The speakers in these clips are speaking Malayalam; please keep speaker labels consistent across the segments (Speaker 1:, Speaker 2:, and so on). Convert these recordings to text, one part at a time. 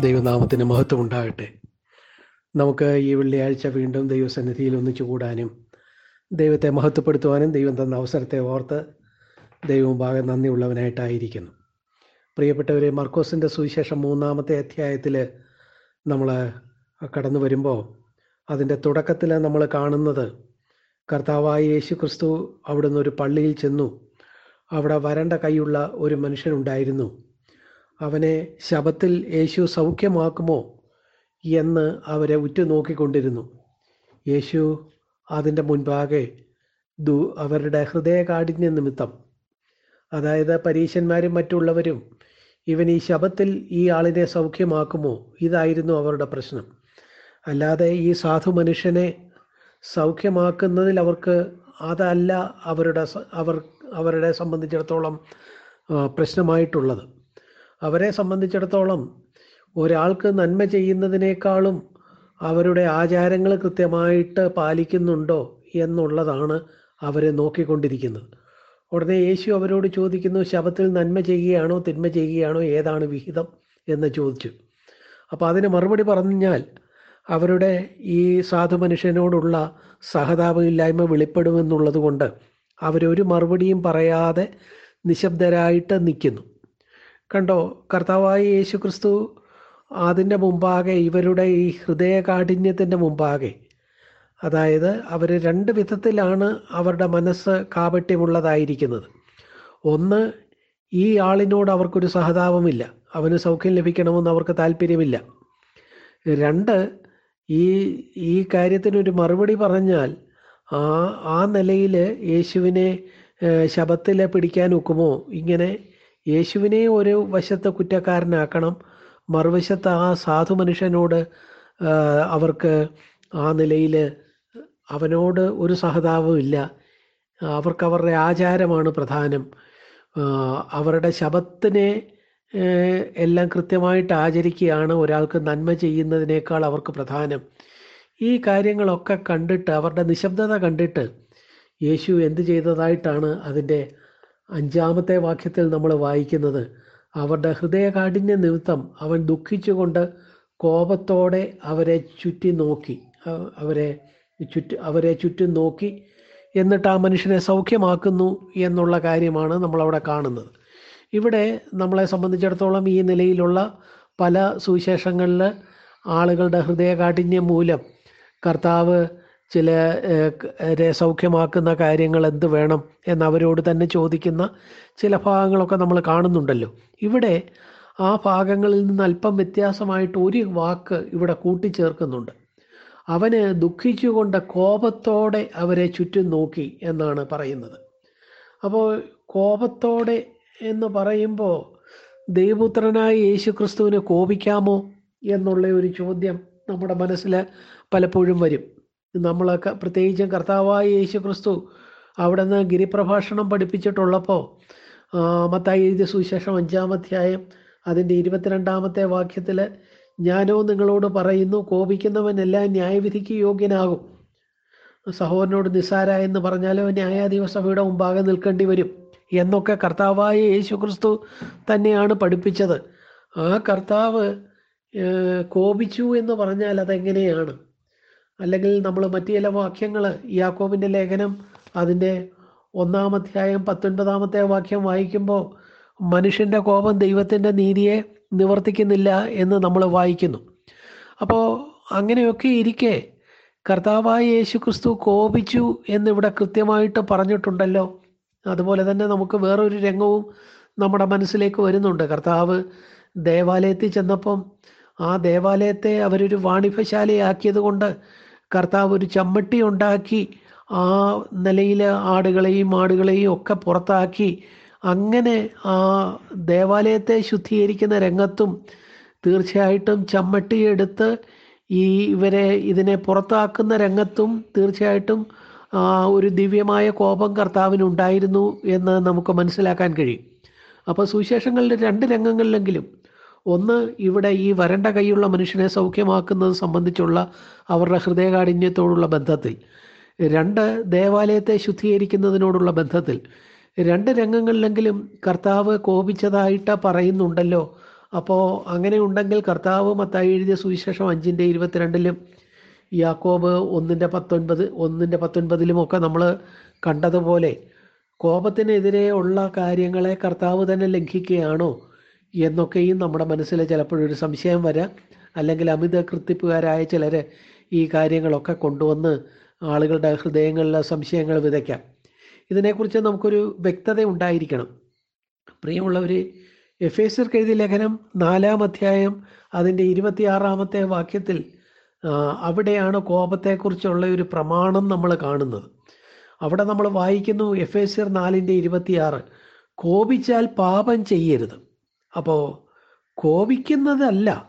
Speaker 1: ദൈവനാമത്തിന് മഹത്വം ഉണ്ടാകട്ടെ നമുക്ക് ഈ വെള്ളിയാഴ്ച വീണ്ടും ദൈവസന്നിധിയിൽ ഒന്നിച്ചു കൂടാനും ദൈവത്തെ മഹത്വപ്പെടുത്തുവാനും ദൈവം തന്ന അവസരത്തെ ഓർത്ത് ദൈവമുമ്പാകെ നന്ദിയുള്ളവനായിട്ടായിരിക്കുന്നു. പ്രിയപ്പെട്ടവരെ മർക്കോസിന്റെ സുവിശേഷം മൂന്നാമത്തെ അധ്യായത്തിൽ നമ്മൾ കടന്നു വരുമ്പോൾ അതിന്റെ തുടക്കത്തിൽ നമ്മൾ കാണുന്നത് കർത്താവായ യേശു ക്രിസ്തു അവിടുന്ന് ഒരു പള്ളിയിൽ ചെന്നു. അവിടെ വരണ്ട കൈയുള്ള ഒരു മനുഷ്യനുണ്ടായിരുന്നു. അവനെ ശബത്തിൽ യേശു സൗഖ്യമാക്കുമോ എന്ന് അവരെ ഉറ്റുനോക്കിക്കൊണ്ടിരുന്നു. യേശു അതിന്റെ മുൻപാകെ ദു അവരുടെ ഹൃദയകാഠിന്യ നിമിത്തം. അതായത് പരീശന്മാരും മറ്റുള്ളവരും ഇവൻ ഈ ശബത്തിൽ ഈ ആളിനെ സൗഖ്യമാക്കുമോ? ഇതായിരുന്നു അവരുടെ പ്രശ്നം. അല്ലാതെ ഈ സാധു മനുഷ്യനെ സൗഖ്യമാക്കുന്നതിൽ അവർക്ക് അതല്ല അവരുടെ അവർ അവരുടെ സംബന്ധിച്ചിടത്തോളം പ്രശ്നമായിട്ടുള്ളത്. അവരെ സംബന്ധിച്ചിടത്തോളം ഒരാൾക്ക് നന്മ ചെയ്യുന്നതിനേക്കാളും അവരുടെ ആചാരങ്ങൾ കൃത്യമായിട്ട് പാലിക്കുന്നുണ്ടോ എന്നുള്ളതാണ് അവരെ നോക്കിക്കൊണ്ടിരിക്കുന്നത്. ഉടനെ യേശു അവരോട് ചോദിക്കുന്നു ശവത്തിൽ നന്മ ചെയ്യുകയാണോ തിന്മ ചെയ്യുകയാണോ ഏതാണ് വിഹിതം? എന്ന് ചോദിച്ചു. അപ്പോൾ അതിന് മറുപടി പറഞ്ഞാൽ അവരുടെ ഈ സാധു മനുഷ്യനോടുള്ള സഹതാപമില്ലായ്മ വെളിപ്പെടുമെന്നുള്ളത് കൊണ്ട് അവരൊരു മറുപടിയും പറയാതെ നിശബ്ദരായിട്ട് നിൽക്കുന്നു. കണ്ടോ? കർത്താവായ യേശു ക്രിസ്തു അതിന്റെ മുമ്പാകെ ഇവരുടെ ഈ ഹൃദയകാഠിന്യത്തിന്റെ മുമ്പാകെ. അതായത് അവർ രണ്ട് വിധത്തിലാണ് അവരുടെ മനസ്സ് കാപട്യമുള്ളതായിരിക്കുന്നത്. ഒന്ന് ഈ ആളിനോട് അവർക്കൊരു സഹതാപമില്ല. അവന് സൗഖ്യം ലഭിക്കണമെന്ന് അവർക്ക് താല്പര്യമില്ല. രണ്ട് ഈ ഈ കാര്യത്തിനൊരു മറുപടി പറഞ്ഞാൽ ആ ആ നിലയിൽ യേശുവിനെ ശബത്തിൽ പിടിക്കാൻ ഒക്കുമോ? ഇങ്ങനെ യേശുവിനെ ഒരു വശത്ത് കുറ്റക്കാരനാക്കണം മറുവശത്ത് ആ സാധു മനുഷ്യനോട് അവർക്ക് ആ നിലയിൽ അവനോട് ഒരു സഹതാപവും ഇല്ല. അവർക്ക് അവരുടെ ആചാരമാണ് പ്രധാനം. അവരുടെ ശബത്തിനെ എല്ലാം കൃത്യമായിട്ട് ആചരിക്കുകയാണ് ഒരാൾക്ക് നന്മ ചെയ്യുന്നതിനേക്കാൾ അവർക്ക് പ്രധാനം. ഈ കാര്യങ്ങളൊക്കെ കണ്ടിട്ട് അവരുടെ നിശബ്ദത കണ്ടിട്ട് യേശു എന്ത് ചെയ്തതായിട്ടാണ് അതിന്റെ അഞ്ചാമത്തെ വാക്യത്തിൽ നമ്മൾ വായിക്കുന്നത് അവരുടെ ഹൃദയകാഠിന്യ നിമിത്തം അവൻ ദുഃഖിച്ചുകൊണ്ട് കോപത്തോടെ അവരെ ചുറ്റി നോക്കി അവരെ ചുറ്റി അവരെ ചുറ്റും നോക്കി എന്നിട്ട് ആ മനുഷ്യനെ സൗഖ്യമാക്കുന്നു എന്നുള്ള കാര്യമാണ് നമ്മളവിടെ കാണുന്നത്. ഇവിടെ നമ്മളെ സംബന്ധിച്ചിടത്തോളം ഈ നിലയിലുള്ള പല സുവിശേഷങ്ങളിൽ ആളുകളുടെ ഹൃദയകാഠിന്യം മൂലം കർത്താവ് ചില സൗഖ്യമാക്കുന്ന കാര്യങ്ങൾ എന്ത് വേണം എന്ന് അവരോട് തന്നെ ചോദിക്കുന്ന ചില ഭാഗങ്ങളൊക്കെ നമ്മൾ കാണുന്നുണ്ടല്ലോ. ഇവിടെ ആ ഭാഗങ്ങളിൽ നിന്ന് അല്പം വ്യത്യാസമായിട്ട് ഒരു വാക്ക് ഇവിടെ കൂട്ടിച്ചേർക്കുന്നുണ്ട്. അവന് ദുഃഖിച്ചുകൊണ്ട് കോപത്തോടെ അവരെ ചുറ്റും നോക്കി എന്നാണ് പറയുന്നത്. അപ്പോൾ കോപത്തോടെ എന്ന് പറയുമ്പോൾ ദൈവപുത്രനായ യേശു ക്രിസ്തുവിനെ കോപിക്കാമോ എന്നുള്ള ഒരു ചോദ്യം നമ്മുടെ മനസ്സിൽ പലപ്പോഴും വരും. നമ്മളൊക്കെ പ്രത്യേകിച്ചും കർത്താവായ യേശു ക്രിസ്തു അവിടെ നിന്ന് ഗിരിപ്രഭാഷണം പഠിപ്പിച്ചിട്ടുള്ളപ്പോൾ മത്തായി എഴുതിയ സുവിശേഷം അഞ്ചാമധ്യായം അതിന്റെ ഇരുപത്തിരണ്ടാമത്തെ വാക്യത്തിൽ ഞാനോ നിങ്ങളോട് പറയുന്നു കോപിക്കുന്നവനെല്ലാം ന്യായവിധിക്ക് യോഗ്യനാകും. സഹോദരനോട് നിസ്സാര എന്ന് പറഞ്ഞാലോ ന്യായാധിപ സഭയുടെ മുമ്പാകെ നിൽക്കേണ്ടി വരും എന്നൊക്കെ കർത്താവായ യേശു ക്രിസ്തു തന്നെയാണ് പഠിപ്പിച്ചത്. ആ കർത്താവ് കോപിച്ചു എന്ന് പറഞ്ഞാൽ അതെങ്ങനെയാണ്? അല്ലെങ്കിൽ നമ്മൾ മറ്റു ചില വാക്യങ്ങൾ യാക്കോബിന്റെ ലേഖനം അതിന്റെ ഒന്നാം അധ്യായം പത്തൊൻപതാമത്തെ വാക്യം വായിക്കുമ്പോൾ മനുഷ്യന്റെ കോപം ദൈവത്തിന്റെ നീതിയെ നിവർത്തിക്കുന്നില്ല എന്ന് നമ്മൾ വായിക്കുന്നു. അപ്പോൾ അങ്ങനെയൊക്കെ ഇരിക്കെ കർത്താവായ യേശു ക്രിസ്തു കോപിച്ചു എന്നിവിടെ കൃത്യമായിട്ട് പറഞ്ഞിട്ടുണ്ടല്ലോ. അതുപോലെ തന്നെ നമുക്ക് വേറൊരു രംഗവും നമ്മുടെ മനസ്സിലേക്ക് വരുന്നുണ്ട്. കർത്താവ് ദേവാലയത്തിൽ ചെന്നപ്പം ആ ദേവാലയത്തെ അവരൊരു വാണിഭശാലയാക്കിയത് കൊണ്ട് കർത്താവ് ഒരു ചമ്മട്ടി ഉണ്ടാക്കി ആ നിലയിൽ ആടുകളെയും ആടുകളെയും ഒക്കെ പുറത്താക്കി അങ്ങനെ ആ ദേവാലയത്തെ ശുദ്ധീകരിക്കുന്ന രംഗത്തും തീർച്ചയായിട്ടും ചമ്മട്ടി എടുത്ത് ഈ ഇവരെ ഇതിനെ പുറത്താക്കുന്ന രംഗത്തും തീർച്ചയായിട്ടും ഒരു ദിവ്യമായ കോപം കർത്താവിനുണ്ടായിരുന്നു എന്ന് നമുക്ക് മനസ്സിലാക്കാൻ കഴിയും. അപ്പോൾ സുവിശേഷങ്ങളുടെ രണ്ട് രംഗങ്ങളിലെങ്കിലും ഒന്ന് ഇവിടെ ഈ വരണ്ട കൈയുള്ള മനുഷ്യനെ സൗഖ്യമാക്കുന്നത് സംബന്ധിച്ചുള്ള അവരുടെ ഹൃദയകാഠിന്യത്തോടുള്ള ബന്ധത്തിൽ. രണ്ട് ദേവാലയത്തെ ശുദ്ധീകരിക്കുന്നതിനോടുള്ള ബന്ധത്തിൽ. രണ്ട് രംഗങ്ങളിലെങ്കിലും കർത്താവ് കോപിച്ചതായിട്ട് പറയുന്നുണ്ടല്ലോ. അപ്പോൾ അങ്ങനെ ഉണ്ടെങ്കിൽ കർത്താവ് മത്തായി എഴുതിയ സുവിശേഷം അഞ്ചിന്റെ ഇരുപത്തിരണ്ടിലും യാക്കോബ് ഒന്നിന്റെ പത്തൊൻപത് ഒന്നിന്റെ പത്തൊൻപതിലും ഒക്കെ നമ്മൾ കണ്ടതുപോലെ കോപത്തിനെതിരെ ഉള്ള കാര്യങ്ങളെ കർത്താവ് തന്നെ ലംഘിക്കുകയാണോ? എന്നൊക്കെയും നമ്മുടെ മനസ്സിൽ ചിലപ്പോഴൊരു സംശയം വരാം. അല്ലെങ്കിൽ അമിത കൃത്യപ്പുകാരായ ചിലർ ഈ കാര്യങ്ങളൊക്കെ കൊണ്ടുവന്ന് ആളുകളുടെ ഹൃദയങ്ങളിലെ സംശയങ്ങൾ വിതയ്ക്കാം. ഇതിനെക്കുറിച്ച് നമുക്കൊരു വ്യക്തത ഉണ്ടായിരിക്കണം. പ്രിയമുള്ളവർ എഫ് എസ് എഴുതിയ ലേഖനം നാലാം അധ്യായം അതിന്റെ ഇരുപത്തിയാറാമത്തെ വാക്യത്തിൽ അവിടെയാണ് കോപത്തെക്കുറിച്ചുള്ള ഒരു പ്രമാണം നമ്മൾ കാണുന്നത്. അവിടെ നമ്മൾ വായിക്കുന്നു എഫ് എസ് നാലിന്റെ ഇരുപത്തിയാറ് കോപിച്ചാൽ പാപം ചെയ്യരുത്. അപ്പോൾ കോപിക്കുന്നതല്ല.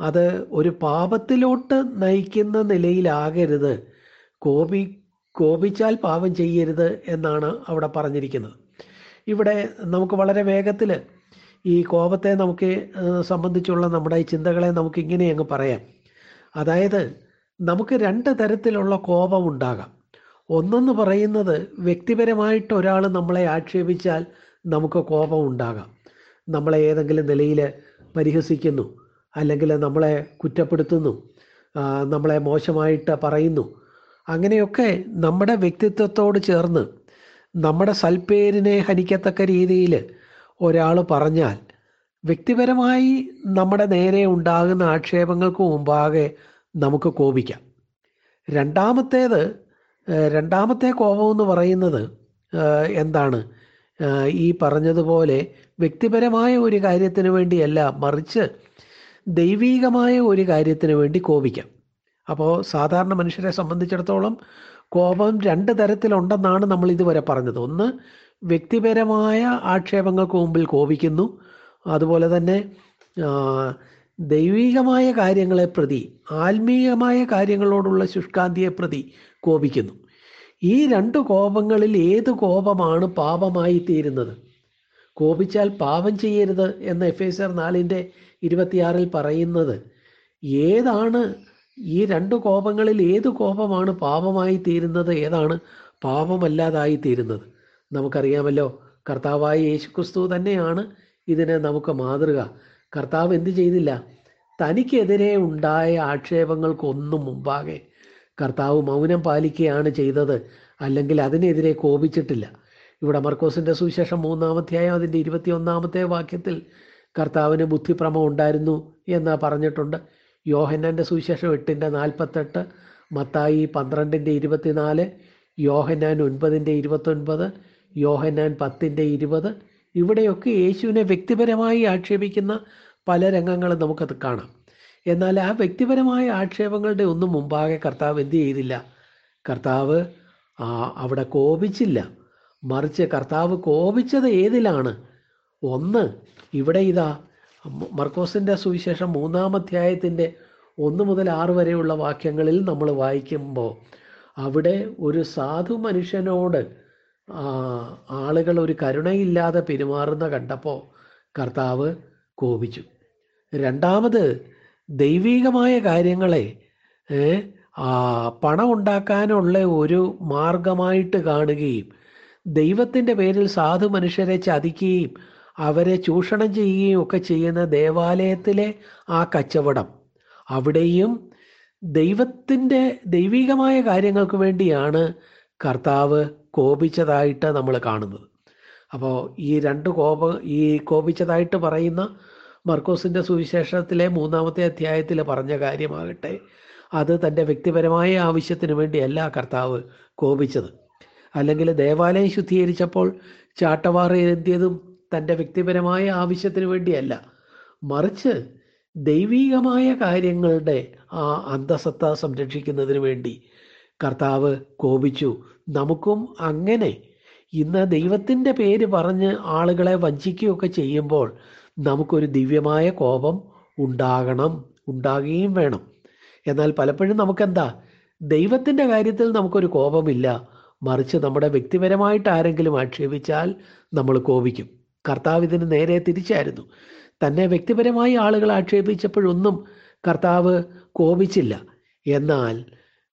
Speaker 1: അത് ഒരു പാപത്തിലോട്ട് നയിക്കുന്ന നിലയിലാകരുത്. കോപി കോപിച്ചാൽ പാപം ചെയ്യരുത് എന്നാണ് അവിടെ പറഞ്ഞിരിക്കുന്നത്. ഇവിടെ നമുക്ക് വളരെ വേഗത്തിൽ ഈ കോപത്തെ നമുക്ക് സംബന്ധിച്ചുള്ള നമ്മുടെ ഈ ചിന്തകളെ നമുക്ക് ഇങ്ങനെ അങ്ങ് പറയാം. അതായത് നമുക്ക് രണ്ട് തരത്തിലുള്ള കോപം ഉണ്ടാകാം. ഒന്നെന്ന് പറയുന്നത് വ്യക്തിപരമായിട്ട് ഒരാൾ നമ്മളെ ആക്ഷേപിച്ചാൽ നമുക്ക് കോപം ഉണ്ടാകാം. നമ്മളെ ഏതെങ്കിലും നിലയിൽ പരിഹസിക്കുന്നു അല്ലെങ്കിൽ നമ്മളെ കുറ്റപ്പെടുത്തുന്നു നമ്മളെ മോശമായിട്ട് പറയുന്നു. അങ്ങനെയൊക്കെ നമ്മുടെ വ്യക്തിത്വത്തോട് ചേർന്ന് നമ്മുടെ സൽപ്പേരിനെ ഹനിക്കത്തക്ക രീതിയിൽ ഒരാൾ പറഞ്ഞാൽ വ്യക്തിപരമായി നമ്മുടെ നേരെ ഉണ്ടാകുന്ന ആക്ഷേപങ്ങൾക്ക് മുമ്പാകെ നമുക്ക് കോപിക്കാം. രണ്ടാമത്തേത് രണ്ടാമത്തെ കോപം എന്ന് പറയുന്നത് എന്താണ്? ഈ പറഞ്ഞതുപോലെ വ്യക്തിപരമായ ഒരു കാര്യത്തിന് വേണ്ടിയല്ല മറിച്ച് ദൈവീകമായ ഒരു കാര്യത്തിന് വേണ്ടി കോപിക്കാം. അപ്പോൾ സാധാരണ മനുഷ്യരെ സംബന്ധിച്ചിടത്തോളം കോപം രണ്ട് തരത്തിലുണ്ടെന്നാണ് നമ്മൾ ഇതുവരെ പറഞ്ഞത്. ഒന്ന് വ്യക്തിപരമായ ആക്ഷേപങ്ങൾക്ക് മുമ്പിൽ കോപിക്കുന്നു. അതുപോലെ തന്നെ ദൈവീകമായ കാര്യങ്ങളെ പ്രതി ആത്മീയമായ കാര്യങ്ങളോടുള്ള ശുഷ്കാന്തിയെ പ്രതി കോപിക്കുന്നു. ഈ രണ്ട് കോപങ്ങളിൽ ഏത് കോപമാണ് പാപമായി തീരുന്നത് കോപിച്ചാൽ പാപം ചെയ്യരുത് എന്ന് എഫ് എസ് ആർ നാലിന്റെ ഇരുപത്തിയാറിൽ പറയുന്നത്. ഏതാണ് ഈ രണ്ട് കോപങ്ങളിൽ ഏത് കോപമാണ് പാപമായി തീരുന്നത്? ഏതാണ് പാപമല്ലാതായി തീരുന്നത്? നമുക്കറിയാമല്ലോ കർത്താവായ യേശുക്രിസ്തു തന്നെയാണ് ഇതിന് നമുക്ക് മാതൃക. കർത്താവ് എന്ത് ചെയ്തില്ല? തനിക്കെതിരെ ഉണ്ടായ ആക്ഷേപങ്ങൾക്കൊന്നും മുമ്പാകെ കർത്താവ് മൗനം പാലിക്കുകയാണ് ചെയ്തത്. അല്ലെങ്കിൽ അതിനെതിരെ കോപിച്ചിട്ടില്ല. ഇവിടെ മർക്കോസിന്റെ സുവിശേഷം മൂന്നാമധ്യായം അതിന്റെ ഇരുപത്തിയൊന്നാമത്തെ വാക്യത്തിൽ കർത്താവിന് ബുദ്ധിഭ്രമം ഉണ്ടായിരുന്നു എന്ന് പറഞ്ഞിട്ടുണ്ട്. യോഹന്നാന്റെ സുവിശേഷം എട്ടിന്റെ നാൽപ്പത്തെട്ട് മത്തായി പന്ത്രണ്ടിന്റെ ഇരുപത്തിനാല് യോഹന്നാൻ ഒൻപതിന്റെ ഇരുപത്തൊൻപത് യോഹന്നാൻ പത്തിന്റെ ഇരുപത്. ഇവിടെയൊക്കെ യേശുവിനെ വ്യക്തിപരമായി ആക്ഷേപിക്കുന്ന പല രംഗങ്ങളും നമുക്കത് കാണാം. എന്നാൽ ആ വ്യക്തിപരമായ ആക്ഷേപങ്ങളുടെ ഒന്നും മുമ്പാകെ കർത്താവ് എന്ത് ചെയ്തില്ല? കർത്താവ് അവിടെ കോപിച്ചില്ല. മറിച്ച് കർത്താവ് കോപിച്ചത് ഏതിലാണ്? ഒന്ന് ഇവിടെ ഇതാ മർക്കോസിന്റെ സുവിശേഷം മൂന്നാം അധ്യായത്തിന്റെ ഒന്ന് മുതൽ ആറ് വരെയുള്ള വാക്യങ്ങളിൽ നമ്മൾ വായിക്കുമ്പോൾ അവിടെ ഒരു സാധു മനുഷ്യനോട് ആളുകൾ ഒരു കരുണയില്ലാതെ പെരുമാറുന്ന കണ്ടപ്പോൾ കർത്താവ് കോപിച്ചു. രണ്ടാമത് ദൈവികമായ കാര്യങ്ങളെ പണം ഉണ്ടാക്കാനുള്ള ഒരു മാർഗമായിട്ട് കാണുകയും ദൈവത്തിന്റെ പേരിൽ സാധു മനുഷ്യരെ ചതിക്കുകയും അവരെ ചൂഷണം ചെയ്യുകയും ഒക്കെ ചെയ്യുന്ന ദേവാലയത്തിലെ ആ കച്ചവടം. അവിടെയും ദൈവത്തിന്റെ ദൈവികമായ കാര്യങ്ങൾക്ക് വേണ്ടിയാണ് കർത്താവ് കോപിച്ചതായിട്ട് നമ്മൾ കാണുന്നത്. അപ്പോൾ ഈ രണ്ട് കോപ ഈ കോപിച്ചതായിട്ട് പറയുന്ന മർക്കോസിന്റെ സുവിശേഷത്തിലെ മൂന്നാമത്തെ അധ്യായത്തിൽ പറഞ്ഞ കാര്യമാകട്ടെ അത് തന്റെ വ്യക്തിപരമായ ആവശ്യത്തിന് വേണ്ടിയല്ല കർത്താവ് കോപിച്ചത്. അല്ലെങ്കിൽ ദേവാലയം ശുദ്ധീകരിച്ചപ്പോൾ ചാട്ടവാറ ഏന്തിയതും തന്റെ വ്യക്തിപരമായ ആവശ്യത്തിന് വേണ്ടിയല്ല. മറിച്ച് ദൈവീകമായ കാര്യങ്ങളുടെ ആ അന്തസത്ത സംരക്ഷിക്കുന്നതിന് വേണ്ടി കർത്താവ് കോപിച്ചു. നമുക്കും അങ്ങനെ. ഇന്ന് ദൈവത്തിന്റെ പേര് പറഞ്ഞ് ആളുകളെ വഞ്ചിക്കുകയൊക്കെ ചെയ്യുമ്പോൾ നമുക്കൊരു ദിവ്യമായ കോപം ഉണ്ടാകണം ഉണ്ടാകുകയും വേണം. എന്നാൽ പലപ്പോഴും നമുക്കെന്താ? ദൈവത്തിന്റെ കാര്യത്തിൽ നമുക്കൊരു കോപമില്ല. മറിച്ച് നമ്മുടെ വ്യക്തിപരമായിട്ട് ആരെങ്കിലും ആക്ഷേപിച്ചാൽ നമ്മൾ കോപിക്കും. കർത്താവ് ഇതിന് നേരെ തിരിച്ചായിരുന്നു. തന്നെ വ്യക്തിപരമായി ആളുകൾ ആക്ഷേപിച്ചപ്പോഴൊന്നും കർത്താവ് കോപിച്ചില്ല. എന്നാൽ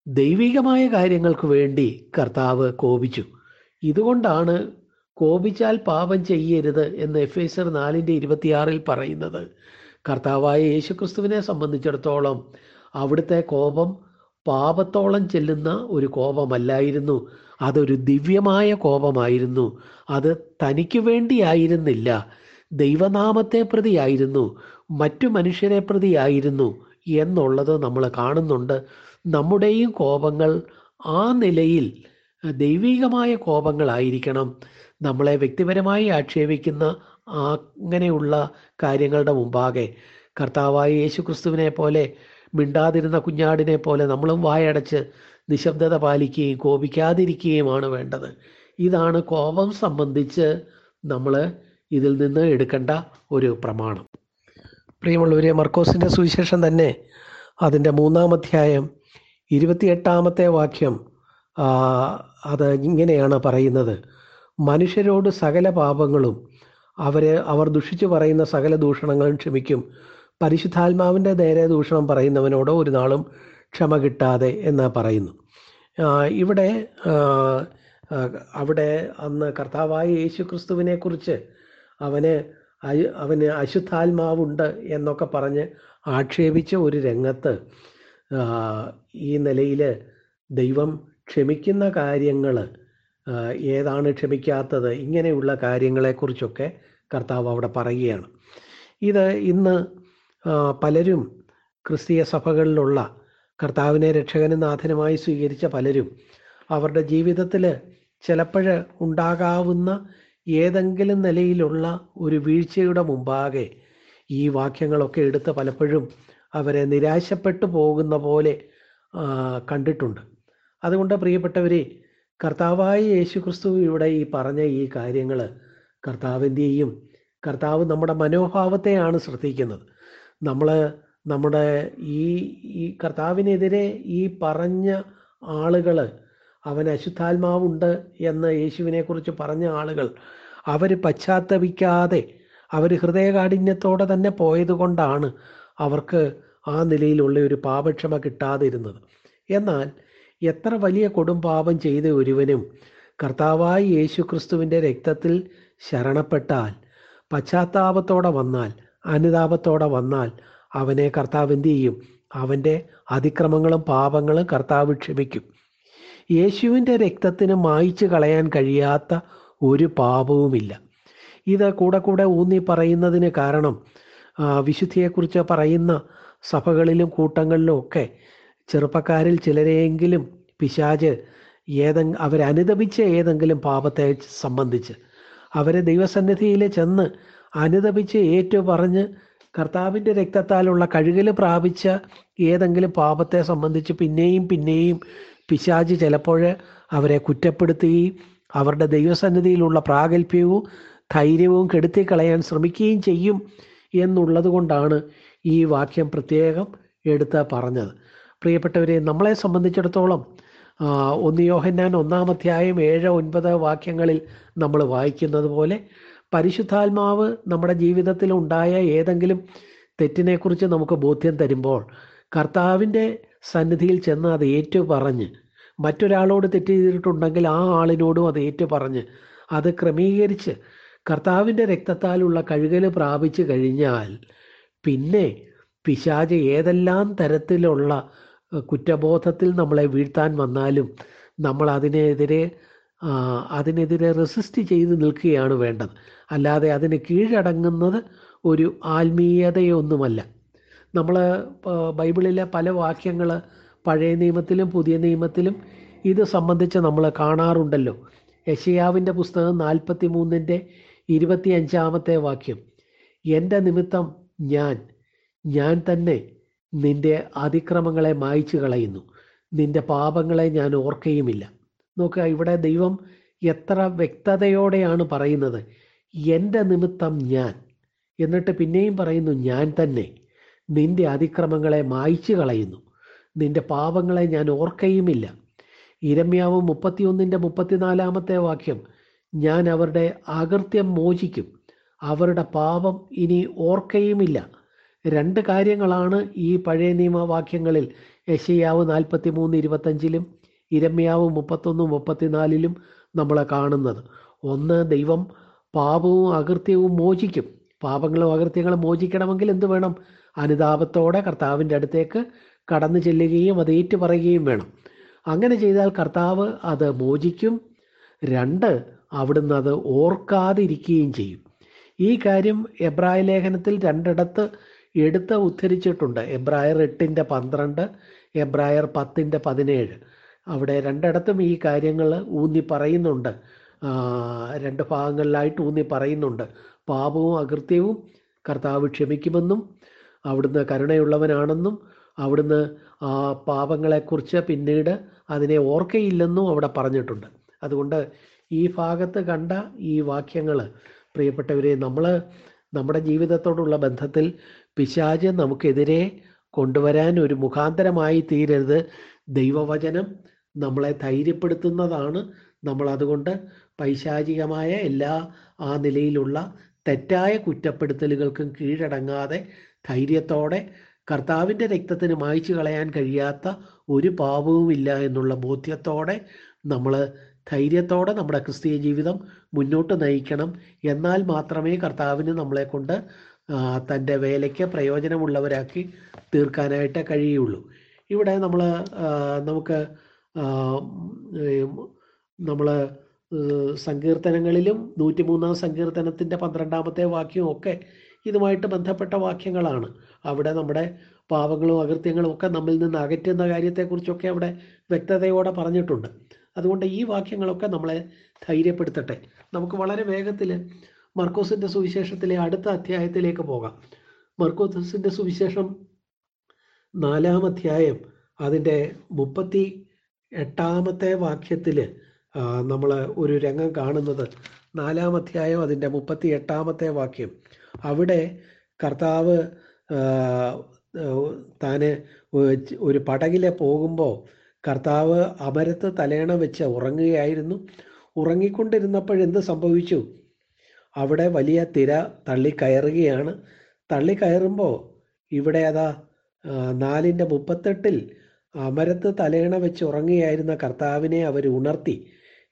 Speaker 1: ദൈവികമായ കാര്യങ്ങൾക്ക് വേണ്ടി കർത്താവ് കോപിച്ചു. ഇതുകൊണ്ടാണ് കോപിച്ചാൽ പാപം ചെയ്യരുത് എന്ന് എഫ് എസ് നാലിന്റെ ഇരുപത്തിയാറിൽ പറയുന്നത്. കർത്താവായ യേശുക്രിസ്തുവിനെ സംബന്ധിച്ചിടത്തോളം അവിടുത്തെ കോപം പാപത്തോളം ചെല്ലുന്ന ഒരു കോപമല്ലായിരുന്നു. അതൊരു ദിവ്യമായ കോപമായിരുന്നു. അത് തനിക്ക് വേണ്ടിയായിരുന്നില്ല. ദൈവനാമത്തെ പ്രതിയായിരുന്നു. മറ്റു മനുഷ്യരെ പ്രതിയായിരുന്നു എന്നുള്ളത് നമ്മൾ കാണുന്നുണ്ട്. നമ്മുടെയും കോപങ്ങൾ ആ നിലയിൽ ദൈവികമായ കോപങ്ങളായിരിക്കണം. നമ്മളെ വ്യക്തിപരമായി ആക്ഷേപിക്കുന്ന അങ്ങനെയുള്ള കാര്യങ്ങളുടെ മുമ്പാകെ കർത്താവായ യേശു ക്രിസ്തുവിനെ പോലെ മിണ്ടാതിരുന്ന കുഞ്ഞാടിനെ പോലെ നമ്മളും വായടച്ച് നിശബ്ദത പാലിക്കുകയും കോപിക്കാതിരിക്കുകയുമാണ് വേണ്ടത്. ഇതാണ് കോപം സംബന്ധിച്ച് നമ്മൾ ഇതിൽ നിന്ന് എടുക്കേണ്ട ഒരു പ്രമാണം. പ്രിയമുള്ളവരെ മർക്കോസിന്റെ സുവിശേഷം തന്നെ അതിന്റെ മൂന്നാം അധ്യായം ഇരുപത്തിയെട്ടാമത്തെ വാക്യം അത് ഇങ്ങനെയാണ് പറയുന്നത്. മനുഷ്യരോട് സകല പാപങ്ങളും അവരെ അവർ ദുഷിച്ചു പറയുന്ന സകല ദൂഷണങ്ങളും ക്ഷമിക്കും. പരിശുദ്ധാത്മാവിന്റെ നേരെ ദൂഷണം പറയുന്നവനോടോ ഒരു നാളും ക്ഷമ കിട്ടാതെ എന്ന് പറയുന്നു. ഇവിടെ അവിടെ അന്ന് കർത്താവായ യേശു ക്രിസ്തുവിനെ കുറിച്ച് അവന് അവന് അശുദ്ധാത്മാവുണ്ട് എന്നൊക്കെ പറഞ്ഞ് ആക്ഷേപിച്ച ഒരു രംഗത്ത് ഈ നിലയിൽ ദൈവം ക്ഷമിക്കുന്ന കാര്യങ്ങൾ ഏതാണ് ക്ഷമിക്കാത്തത് ഇങ്ങനെയുള്ള കാര്യങ്ങളെക്കുറിച്ചൊക്കെ കർത്താവ് അവിടെ പറയുകയാണ്. ഇത് ഇന്ന് പലരും ക്രിസ്തീയ സഭകളിലുള്ള കർത്താവിനെ രക്ഷകനും നാഥനുമായി സ്വീകരിച്ച പലരും അവരുടെ ജീവിതത്തിൽ ചിലപ്പോൾ ഉണ്ടാകാവുന്ന ഏതെങ്കിലും നിലയിലുള്ള ഒരു വീഴ്ചയുടെ മുമ്പാകെ ഈ വാക്യങ്ങളൊക്കെ എടുത്ത് പലപ്പോഴും അവരെ നിരാശപ്പെട്ടു പോകുന്ന പോലെ കണ്ടിട്ടുണ്ട്. അതുകൊണ്ട് പ്രിയപ്പെട്ടവരെ കർത്താവായ യേശു ക്രിസ്തു ഇവിടെ ഈ പറഞ്ഞ ഈ കാര്യങ്ങൾ കർത്താവിന്റെയും കർത്താവ് നമ്മുടെ മനോഭാവത്തെയാണ് ശ്രദ്ധിക്കുന്നത്. നമ്മൾ നമ്മുടെ ഈ ഈ കർത്താവിനെതിരെ ഈ പറഞ്ഞ ആളുകൾ അവൻ അശുദ്ധാത്മാവുണ്ട് എന്ന് യേശുവിനെക്കുറിച്ച് പറഞ്ഞ ആളുകൾ അവർ പശ്ചാത്തപിക്കാതെ അവർ ഹൃദയകാഠിന്യത്തോടെ തന്നെ പോയതുകൊണ്ടാണ് അവർക്ക് ആ നിലയിലുള്ള ഒരു പാപക്ഷമ കിട്ടാതിരുന്നത്. എന്നാൽ എത്ര വലിയ കൊടുംപാപം ചെയ്ത ഒരുവനും കർത്താവായി യേശു രക്തത്തിൽ ശരണപ്പെട്ടാൽ പശ്ചാത്താപത്തോടെ വന്നാൽ അനുതാപത്തോടെ വന്നാൽ അവനെ കർത്താവ് എന്ത് ചെയ്യും? അവന്റെ അതിക്രമങ്ങളും പാപങ്ങളും കർത്താവ് ക്ഷമിക്കും. യേശുവിന്റെ രക്തത്തിന് മായ്ച്ചു കളയാൻ കഴിയാത്ത ഒരു പാപവുമില്ല. ഇത് കൂടെ കൂടെ ഊന്നി പറയുന്നതിന് കാരണം വിശുദ്ധിയെക്കുറിച്ച് പറയുന്ന സഭകളിലും കൂട്ടങ്ങളിലും ഒക്കെ ചെറുപ്പക്കാരിൽ ചിലരെയെങ്കിലും പിശാജ് ഏതെങ്കിലും അവരനുദപിച്ച ഏതെങ്കിലും പാപത്തെ സംബന്ധിച്ച് അവരെ ദൈവസന്നിധിയിൽ ചെന്ന് അനുദപിച്ച് ഏറ്റു പറഞ്ഞ് കർത്താവിന്റെ രക്തത്താലുള്ള കഴുകൽ പ്രാപിച്ച ഏതെങ്കിലും പാപത്തെ സംബന്ധിച്ച് പിന്നെയും പിന്നെയും പിശാജ് ചിലപ്പോൾ അവരെ കുറ്റപ്പെടുത്തുകയും അവരുടെ ദൈവസന്നിധിയിലുള്ള പ്രാഗൽഭ്യവും ധൈര്യവും കെടുത്തി കളയാൻ ശ്രമിക്കുകയും ചെയ്യും എന്നുള്ളത് കൊണ്ടാണ് ഈ വാക്യം പ്രത്യേകം എടുത്ത് പറഞ്ഞത്. പ്രിയപ്പെട്ടവരെ നമ്മളെ സംബന്ധിച്ചിടത്തോളം ഒന്ന് യോഹന്നാൻ ഒന്നാം അധ്യായം ഏഴ് ഒൻപത് വാക്യങ്ങളിൽ നമ്മൾ വായിക്കുന്നത് പോലെ പരിശുദ്ധാത്മാവ് നമ്മുടെ ജീവിതത്തിൽ ഉണ്ടായ ഏതെങ്കിലും തെറ്റിനെക്കുറിച്ച് നമുക്ക് ബോധ്യം തരുമ്പോൾ കർത്താവിന്റെ സന്നിധിയിൽ ചെന്ന് അത് ഏറ്റു പറഞ്ഞ് മറ്റൊരാളോട് തെറ്റ് ചെയ്തിട്ടുണ്ടെങ്കിൽ ആ ആളിനോടും അത് ഏറ്റു പറഞ്ഞ് അത് ക്രമീകരിച്ച് കർത്താവിന്റെ രക്തത്താലുള്ള കഴുകൽ പ്രാപിച്ചു കഴിഞ്ഞാൽ പിന്നെ പിശാജ് ഏതെല്ലാം തരത്തിലുള്ള കുറ്റബോധത്തിൽ നമ്മളെ വീഴ്ത്താൻ വന്നാലും ആ, അതിനെതിരെ റെസിസ്റ്റ് ചെയ്ത് നിൽക്കുകയാണ് വേണ്ടത്. അല്ലാതെ അതിന് കീഴടങ്ങുന്നത് ഒരു ആത്മീയതയൊന്നുമല്ല. നമ്മൾ ബൈബിളിലെ പല വാക്യങ്ങൾ പഴയ നിയമത്തിലും പുതിയ നിയമത്തിലും ഇത് സംബന്ധിച്ച് നമ്മൾ കാണാറുണ്ടല്ലോ. യശയാവിന്റെ പുസ്തകം നാൽപ്പത്തി മൂന്നിന്റെ ഇരുപത്തി അഞ്ചാമത്തെ വാക്യം. എന്റെ നിമിത്തം ഞാൻ ഞാൻ തന്നെ നിന്റെ അതിക്രമങ്ങളെ മായ്ച്ചു കളയുന്നു നിന്റെ പാപങ്ങളെ ഞാൻ ഓർക്കുകയുമില്ല നോക്കുക ഇവിടെ ദൈവം എത്ര വ്യക്തതയോടെയാണ് പറയുന്നത്. എന്റെ നിമിത്തം ഞാൻ. എന്നിട്ട് പിന്നെയും പറയുന്നു ഞാൻ തന്നെ. നിന്റെ അതിക്രമങ്ങളെ മായ്ച്ചു കളയുന്നു. നിന്റെ പാപങ്ങളെ ഞാൻ ഓർക്കുകയുമില്ല ഇരമ്യാവ് മുപ്പത്തിയൊന്നിന്റെ മുപ്പത്തിനാലാമത്തെ വാക്യം ഞാൻ അവരുടെ അകൃത്യം മോചിക്കും. അവരുടെ പാപം ഇനി ഓർക്കയുമില്ല. രണ്ട് കാര്യങ്ങളാണ് ഈ പഴയ നിയമവാക്യങ്ങളിൽ യശയാവ് നാൽപ്പത്തി മൂന്ന് ഇരുപത്തഞ്ചിലും ഇരമ്യാവ് മുപ്പത്തൊന്ന് മുപ്പത്തിനാലിലും നമ്മളെ കാണുന്നത്. ഒന്ന് ദൈവം പാപവും അകൃത്യവും മോചിക്കും. പാപങ്ങളും അകൃത്യങ്ങളും മോചിക്കണമെങ്കിൽ എന്ത് വേണം? അനുതാപത്തോടെ കർത്താവിന്റെ അടുത്തേക്ക് കടന്നു ചെല്ലുകയും അത് ഏറ്റുപറയുകയും വേണം. അങ്ങനെ ചെയ്താൽ കർത്താവ് അത് മോചിക്കും. രണ്ട് അവിടുന്ന് അത് ഓർക്കാതിരിക്കുകയും ചെയ്യും. ഈ കാര്യം എബ്രായ ലേഖനത്തിൽ രണ്ടിടത്ത് എടുത്ത് ഉദ്ധരിച്ചിട്ടുണ്ട്. എബ്രായർ എട്ടിന്റെ പന്ത്രണ്ട് എബ്രായർ പത്തിന്റെ പതിനേഴ്. അവിടെ രണ്ടിടത്തും ഈ കാര്യങ്ങൾ ഊന്നി പറയുന്നുണ്ട്. രണ്ട് ഭാഗങ്ങളിലായിട്ട് ഊന്നി പറയുന്നുണ്ട്. പാപവും അകൃത്യവും കർത്താവ് ക്ഷമിക്കുമെന്നും അവിടുന്ന് കരുണയുള്ളവനാണെന്നും അവിടുന്ന് ആ പാപങ്ങളെക്കുറിച്ച് പിന്നീട് അതിനെ ഓർക്കയില്ലെന്നും അവിടെ പറഞ്ഞിട്ടുണ്ട്. അതുകൊണ്ട് ഈ ഭാഗത്ത് കണ്ട ഈ വാക്യങ്ങൾ പ്രിയപ്പെട്ടവരെ നമ്മൾ നമ്മുടെ ജീവിതത്തോടുള്ള ബന്ധത്തിൽ പിശാജ് നമുക്കെതിരെ കൊണ്ടുവരാൻ ഒരു മുഖാന്തരമായി തീരരുത്. ദൈവവചനം നമ്മളെ ധൈര്യപ്പെടുത്തുന്നതാണ്. നമ്മൾ അതുകൊണ്ട് പൈശാചികമായ എല്ലാ ആ നിലയിലുള്ള തെറ്റായ കുറ്റപ്പെടുത്തലുകൾക്കും കീഴടങ്ങാതെ ധൈര്യത്തോടെ കർത്താവിന്റെ രക്തത്തിന് മായ്ച്ചു കളയാൻ കഴിയാത്ത ഒരു പാപവുമില്ല എന്നുള്ള ബോധ്യത്തോടെ നമ്മൾ ധൈര്യത്തോടെ നമ്മുടെ ക്രിസ്തീയ ജീവിതം മുന്നോട്ട് നയിക്കണം. എന്നാൽ മാത്രമേ കർത്താവിന് നമ്മളെ കൊണ്ട് തന്റെ വേലയ്ക്ക് പ്രയോജനമുള്ളവരാക്കി തീർക്കാനായിട്ട് കഴിയുള്ളൂ. ഇവിടെ നമ്മൾ നമുക്ക് നമ്മൾ സങ്കീർത്തനങ്ങളിലും നൂറ്റിമൂന്നാം സങ്കീർത്തനത്തിന്റെ പന്ത്രണ്ടാമത്തെ വാക്യവും ഒക്കെ ഇതുമായിട്ട് ബന്ധപ്പെട്ട വാക്യങ്ങളാണ്. അവിടെ നമ്മുടെ പാപങ്ങളും അകൃത്യങ്ങളും ഒക്കെ നമ്മിൽ നിന്ന് അകറ്റുന്ന കാര്യത്തെക്കുറിച്ചൊക്കെ അവിടെ വ്യക്തതയോടെ പറഞ്ഞിട്ടുണ്ട്. അതുകൊണ്ട് ഈ വാക്യങ്ങളൊക്കെ നമ്മളെ ധൈര്യപ്പെടുത്തട്ടെ. നമുക്ക് വളരെ വേഗത്തിൽ മർക്കോസിന്റെ സുവിശേഷത്തിലെ അടുത്ത അധ്യായത്തിലേക്ക് പോകാം. മർക്കോസിന്റെ സുവിശേഷം നാലാം അധ്യായം അതിന്റെ മുപ്പത്തി എട്ടാമത്തെ വാക്യത്തിൽ നമ്മൾ ഒരു രംഗം കാണുന്നത് നാലാം അധ്യായം അതിന്റെ മുപ്പത്തി എട്ടാമത്തെ വാക്യം. അവിടെ കർത്താവ് താന് ഒരു പടകിലെ പോകുമ്പോൾ കർത്താവ് അമരത്ത് തലേണ വെച്ച് ഉറങ്ങുകയായിരുന്നു. ഉറങ്ങിക്കൊണ്ടിരുന്നപ്പോൾ സംഭവിച്ചു? അവിടെ വലിയ തിര തള്ളിക്കയറുകയാണ് തള്ളിക്കയറുമ്പോൾ ഇവിടെ അതാ നാലിന്റെ മുപ്പത്തെട്ടിൽ അമരത്ത് തലയിണ വെച്ച് ഉറങ്ങുകയായിരുന്ന കർത്താവിനെ അവർ ഉണർത്തി.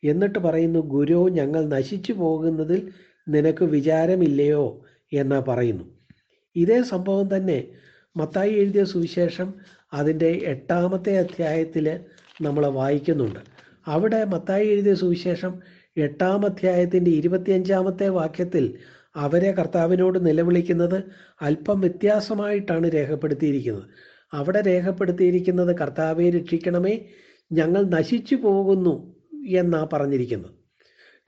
Speaker 1: എന്നിട്ട് പറയുന്നു ഗുരു ഞങ്ങൾ നശിച്ചു പോകുന്നതിൽ നിനക്ക് വിചാരമില്ലയോ? എന്ന് പറയുന്നു. ഇതേ സംഭവം തന്നെ മത്തായി എഴുതിയ സുവിശേഷം അതിന്റെ എട്ടാമത്തെ അധ്യായത്തിൽ നമ്മൾ വായിക്കുന്നുണ്ട്. അവിടെ മത്തായി എഴുതിയ സുവിശേഷം എട്ടാം അധ്യായത്തിന്റെ ഇരുപത്തിയഞ്ചാമത്തെ വാക്യത്തിൽ അവരെ കർത്താവിനോട് നിലവിളിക്കുന്നത് അല്പം വ്യത്യാസമായിട്ടാണ് രേഖപ്പെടുത്തിയിരിക്കുന്നത്. അവിടെ രേഖപ്പെടുത്തിയിരിക്കുന്നത് കർത്താവെ രക്ഷിക്കണമേ ഞങ്ങൾ നശിച്ചു പോകുന്നു എന്നാ പറഞ്ഞിരിക്കുന്നത്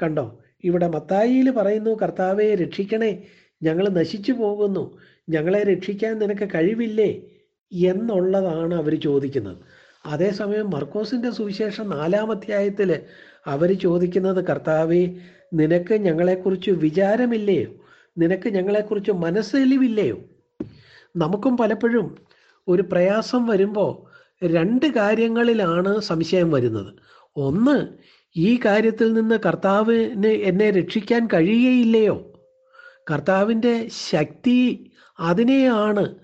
Speaker 1: കണ്ടോ ഇവിടെ മത്തായിയിൽ പറയുന്നു കർത്താവെ രക്ഷിക്കണേ ഞങ്ങൾ നശിച്ചു പോകുന്നു ഞങ്ങളെ രക്ഷിക്കാൻ നിനക്ക് കഴിവില്ലേ? എന്നുള്ളതാണ് അവർ ചോദിക്കുന്നത്. അതേസമയം മർക്കോസിന്റെ സുവിശേഷം നാലാം അധ്യായത്തിൽ അവർ ചോദിക്കുന്നത് കർത്താവെ നിനക്ക് ഞങ്ങളെക്കുറിച്ച് വിചാരമില്ലയോ? നിനക്ക് ഞങ്ങളെക്കുറിച്ച് മനസ്സലിവില്ലയോ? നമുക്കും പലപ്പോഴും ഒരു പ്രയാസം വരുമ്പോൾ രണ്ട് കാര്യങ്ങളിലാണ് സംശയം വരുന്നത്. ഒന്ന് ഈ കാര്യത്തിൽ നിന്ന് കർത്താവിന് എന്നെ രക്ഷിക്കാൻ കഴിയുകയില്ലയോ? കർത്താവിന്റെ ശക്തി അതിനെയാണ്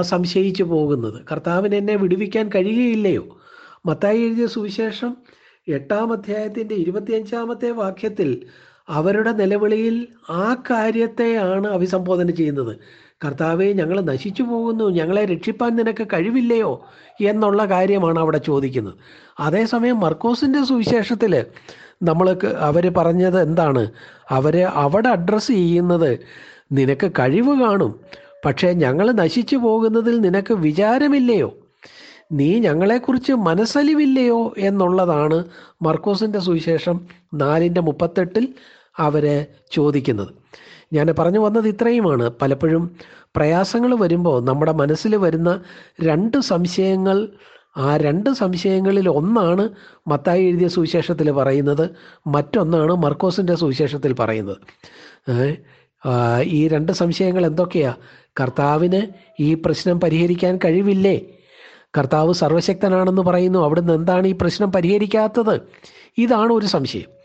Speaker 1: സംശയിച്ചു പോകുന്നത്. കർത്താവിന് എന്നെ വിടുവിക്കാൻ കഴിയുകയില്ലയോ? മത്തായി എഴുതിയ സുവിശേഷം എട്ടാം അധ്യായത്തിന്റെ ഇരുപത്തിയഞ്ചാമത്തെ വാക്യത്തിൽ അവരുടെ നിലവിളിയിൽ ആ കാര്യത്തെയാണ് അഭിസംബോധന ചെയ്യുന്നത്. കർത്താവെ ഞങ്ങൾ നശിച്ചു പോകുന്നു. ഞങ്ങളെ രക്ഷിപ്പാൻ നിനക്ക് കഴിവില്ലയോ എന്നുള്ള കാര്യമാണ് അവിടെ ചോദിക്കുന്നത്. അതേസമയം മർക്കോസിന്റെ സുവിശേഷത്തിൽ നമ്മൾ അവർ പറഞ്ഞത് എന്താണ്? അവരെ അവിടെ അഡ്രസ്സ് ചെയ്യുന്നത് നിനക്ക് കഴിവ് കാണും. പക്ഷേ ഞങ്ങൾ നശിച്ചു പോകുന്നതിൽ നിനക്ക് വിചാരമില്ലയോ? നീ ഞങ്ങളെക്കുറിച്ച് മനസ്സലിവില്ലയോ എന്നുള്ളതാണ് മർക്കോസിന്റെ സുവിശേഷം നാലിന്റെ മുപ്പത്തെട്ടിൽ അവരെ ചോദിക്കുന്നത്. ഞാൻ പറഞ്ഞു വന്നത് ഇത്രയുമാണ്. പലപ്പോഴും പ്രയാസങ്ങൾ വരുമ്പോൾ നമ്മുടെ മനസ്സിൽ വരുന്ന രണ്ട് സംശയങ്ങൾ ആ രണ്ട് സംശയങ്ങളിൽ ഒന്നാണ് മത്തായി എഴുതിയ സുവിശേഷത്തിൽ പറയുന്നത് മറ്റൊന്നാണ് മർക്കോസിന്റെ സുവിശേഷത്തിൽ പറയുന്നത്. ഈ രണ്ട് സംശയങ്ങൾ എന്തൊക്കെയാ? കർത്താവിന് ഈ പ്രശ്നം പരിഹരിക്കാൻ കഴിവില്ലേ? കർത്താവ് സർവശക്തനാണെന്ന് പറയുന്നു അവിടുന്ന് എന്താണ് ഈ പ്രശ്നം പരിഹരിക്കാത്തത്? ഇതാണ് ഒരു സംശയം.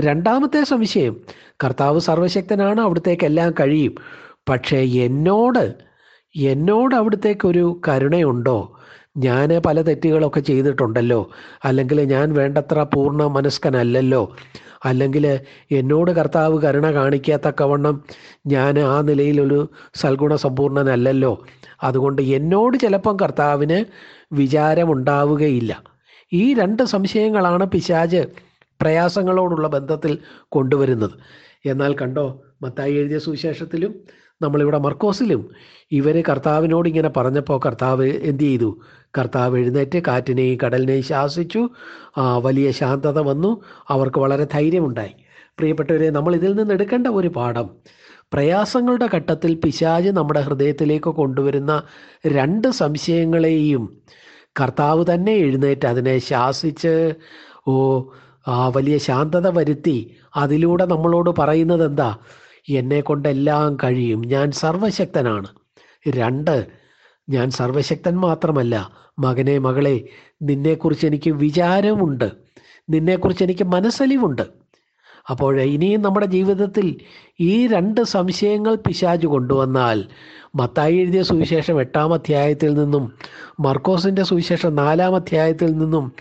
Speaker 1: രണ്ടാമത്തെ സംശയം കർത്താവ് സർവശക്തനാണ് അവിടത്തേക്കെല്ലാം കഴിയും. പക്ഷേ എന്നോട് എന്നോട് അവിടത്തേക്കൊരു കരുണയുണ്ടോ? ഞാൻ പല തെറ്റുകളൊക്കെ ചെയ്തിട്ടുണ്ടല്ലോ. അല്ലെങ്കിൽ ഞാൻ വേണ്ടത്ര പൂർണ മനസ്കനല്ലല്ലോ. അല്ലെങ്കിൽ എന്നോട് കർത്താവ് കരുണ കാണിക്കാത്തക്കവണ്ണം ഞാൻ ആ നിലയിലൊരു സൽഗുണ സമ്പൂർണനല്ലല്ലോ അതുകൊണ്ട് എന്നോട് ചിലപ്പം കർത്താവിന് വിചാരമുണ്ടാവുകയില്ല. ഈ രണ്ട് സംശയങ്ങളാണ് പിശാജ് പ്രയാസങ്ങളോടുള്ള ബന്ധത്തിൽ കൊണ്ടുവരുന്നത്. എന്നാൽ കണ്ടോ മത്തായി എഴുതിയ സുവിശേഷത്തിലും നമ്മളിവിടെ മർക്കോസിലും ഇവർ കർത്താവിനോട് ഇങ്ങനെ പറഞ്ഞപ്പോൾ കർത്താവ് എന്ത് ചെയ്തു? കർത്താവ് എഴുന്നേറ്റ് കാറ്റിനെയും കടലിനെയും ശാസിച്ചു. വലിയ ശാന്തത വന്നു. അവർക്ക് വളരെ ധൈര്യമുണ്ടായി. പ്രിയപ്പെട്ടവരെ നമ്മൾ ഇതിൽ നിന്ന് എടുക്കേണ്ട ഒരു പാഠം പ്രയാസങ്ങളുടെ ഘട്ടത്തിൽ പിശാജ് നമ്മുടെ ഹൃദയത്തിലേക്ക് കൊണ്ടുവരുന്ന രണ്ട് സംശയങ്ങളെയും കർത്താവ് തന്നെ എഴുന്നേറ്റ് അതിനെ ശാസിച്ച് ഓ വലിയ ശാന്തത വരുത്തി അതിലൂടെ നമ്മളോട് പറയുന്നത് എന്താ എന്നെ കൊണ്ടെല്ലാം കഴിയും. ഞാൻ സർവശക്തനാണ്. രണ്ട് ഞാൻ സർവശക്തൻ മാത്രമല്ല. മകനെ മകളെ നിന്നെക്കുറിച്ച് എനിക്ക് വിചാരമുണ്ട്. നിന്നെക്കുറിച്ച് എനിക്ക് മനസ്സലിവുണ്ട്. അപ്പോൾ ഇനിയും നമ്മുടെ ജീവിതത്തിൽ ഈ രണ്ട് സംശയങ്ങൾ പിശാജ് കൊണ്ടുവന്നാൽ മത്തായി എഴുതിയ സുവിശേഷം എട്ടാം അധ്യായത്തിൽ നിന്നും മർക്കോസിന്റെ സുവിശേഷം നാലാം അധ്യായത്തിൽ നിന്നും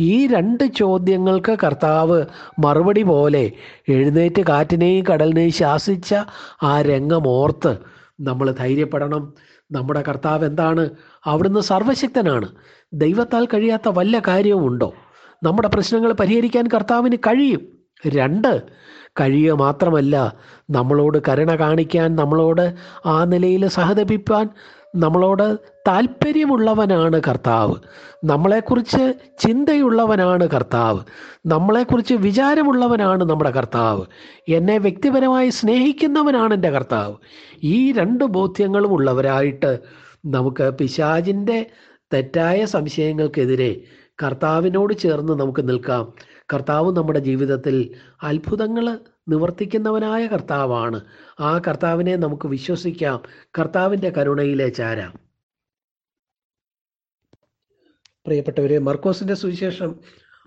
Speaker 1: ഈ രണ്ട് ചോദ്യങ്ങൾക്ക് കർത്താവ് മറുപടി പോലെ എഴുന്നേറ്റ് കാറ്റിനെയും കടലിനെയും ശാസിച്ച ആ രംഗം ഓർത്ത് നമ്മൾ ധൈര്യപ്പെടണം. നമ്മുടെ കർത്താവ് എന്താണ്? അവിടുന്ന് സർവശക്തനാണ്. ദൈവത്താൽ കഴിയാത്ത വല്ല കാര്യവും ഉണ്ടോ നമ്മുടെ പ്രശ്നങ്ങൾ പരിഹരിക്കാൻ കർത്താവിന് കഴിയും. രണ്ട്. കഴിയുക മാത്രമല്ല നമ്മളോട് കരുണ കാണിക്കാൻ നമ്മളോട് ആ നിലയിൽ സഹതപിപ്പാൻ നമ്മളോട് താല്പര്യമുള്ളവനാണ് കർത്താവ്. നമ്മളെക്കുറിച്ച് ചിന്തയുള്ളവനാണ് കർത്താവ്. നമ്മളെക്കുറിച്ച് വിചാരമുള്ളവനാണ് നമ്മുടെ കർത്താവ്. എന്നെ വ്യക്തിപരമായി സ്നേഹിക്കുന്നവനാണ് എന്റെ കർത്താവ്. ഈ രണ്ട് ബോധ്യങ്ങളും ഉള്ളവരായിട്ട് നമുക്ക് പിശാചിന്റെ തെറ്റായ സംശയങ്ങൾക്കെതിരെ കർത്താവിനോട് ചേർന്ന് നമുക്ക് നിൽക്കാം. കർത്താവ് നമ്മുടെ ജീവിതത്തിൽ അത്ഭുതങ്ങൾ നിവർത്തിക്കുന്നവനായ കർത്താവാണ്. ആ കർത്താവിനെ നമുക്ക് വിശ്വസിക്കാം. കർത്താവിന്റെ കരുണയിലെ ചാരാം. പ്രിയപ്പെട്ടവരെ മർക്കോസിന്റെ സുവിശേഷം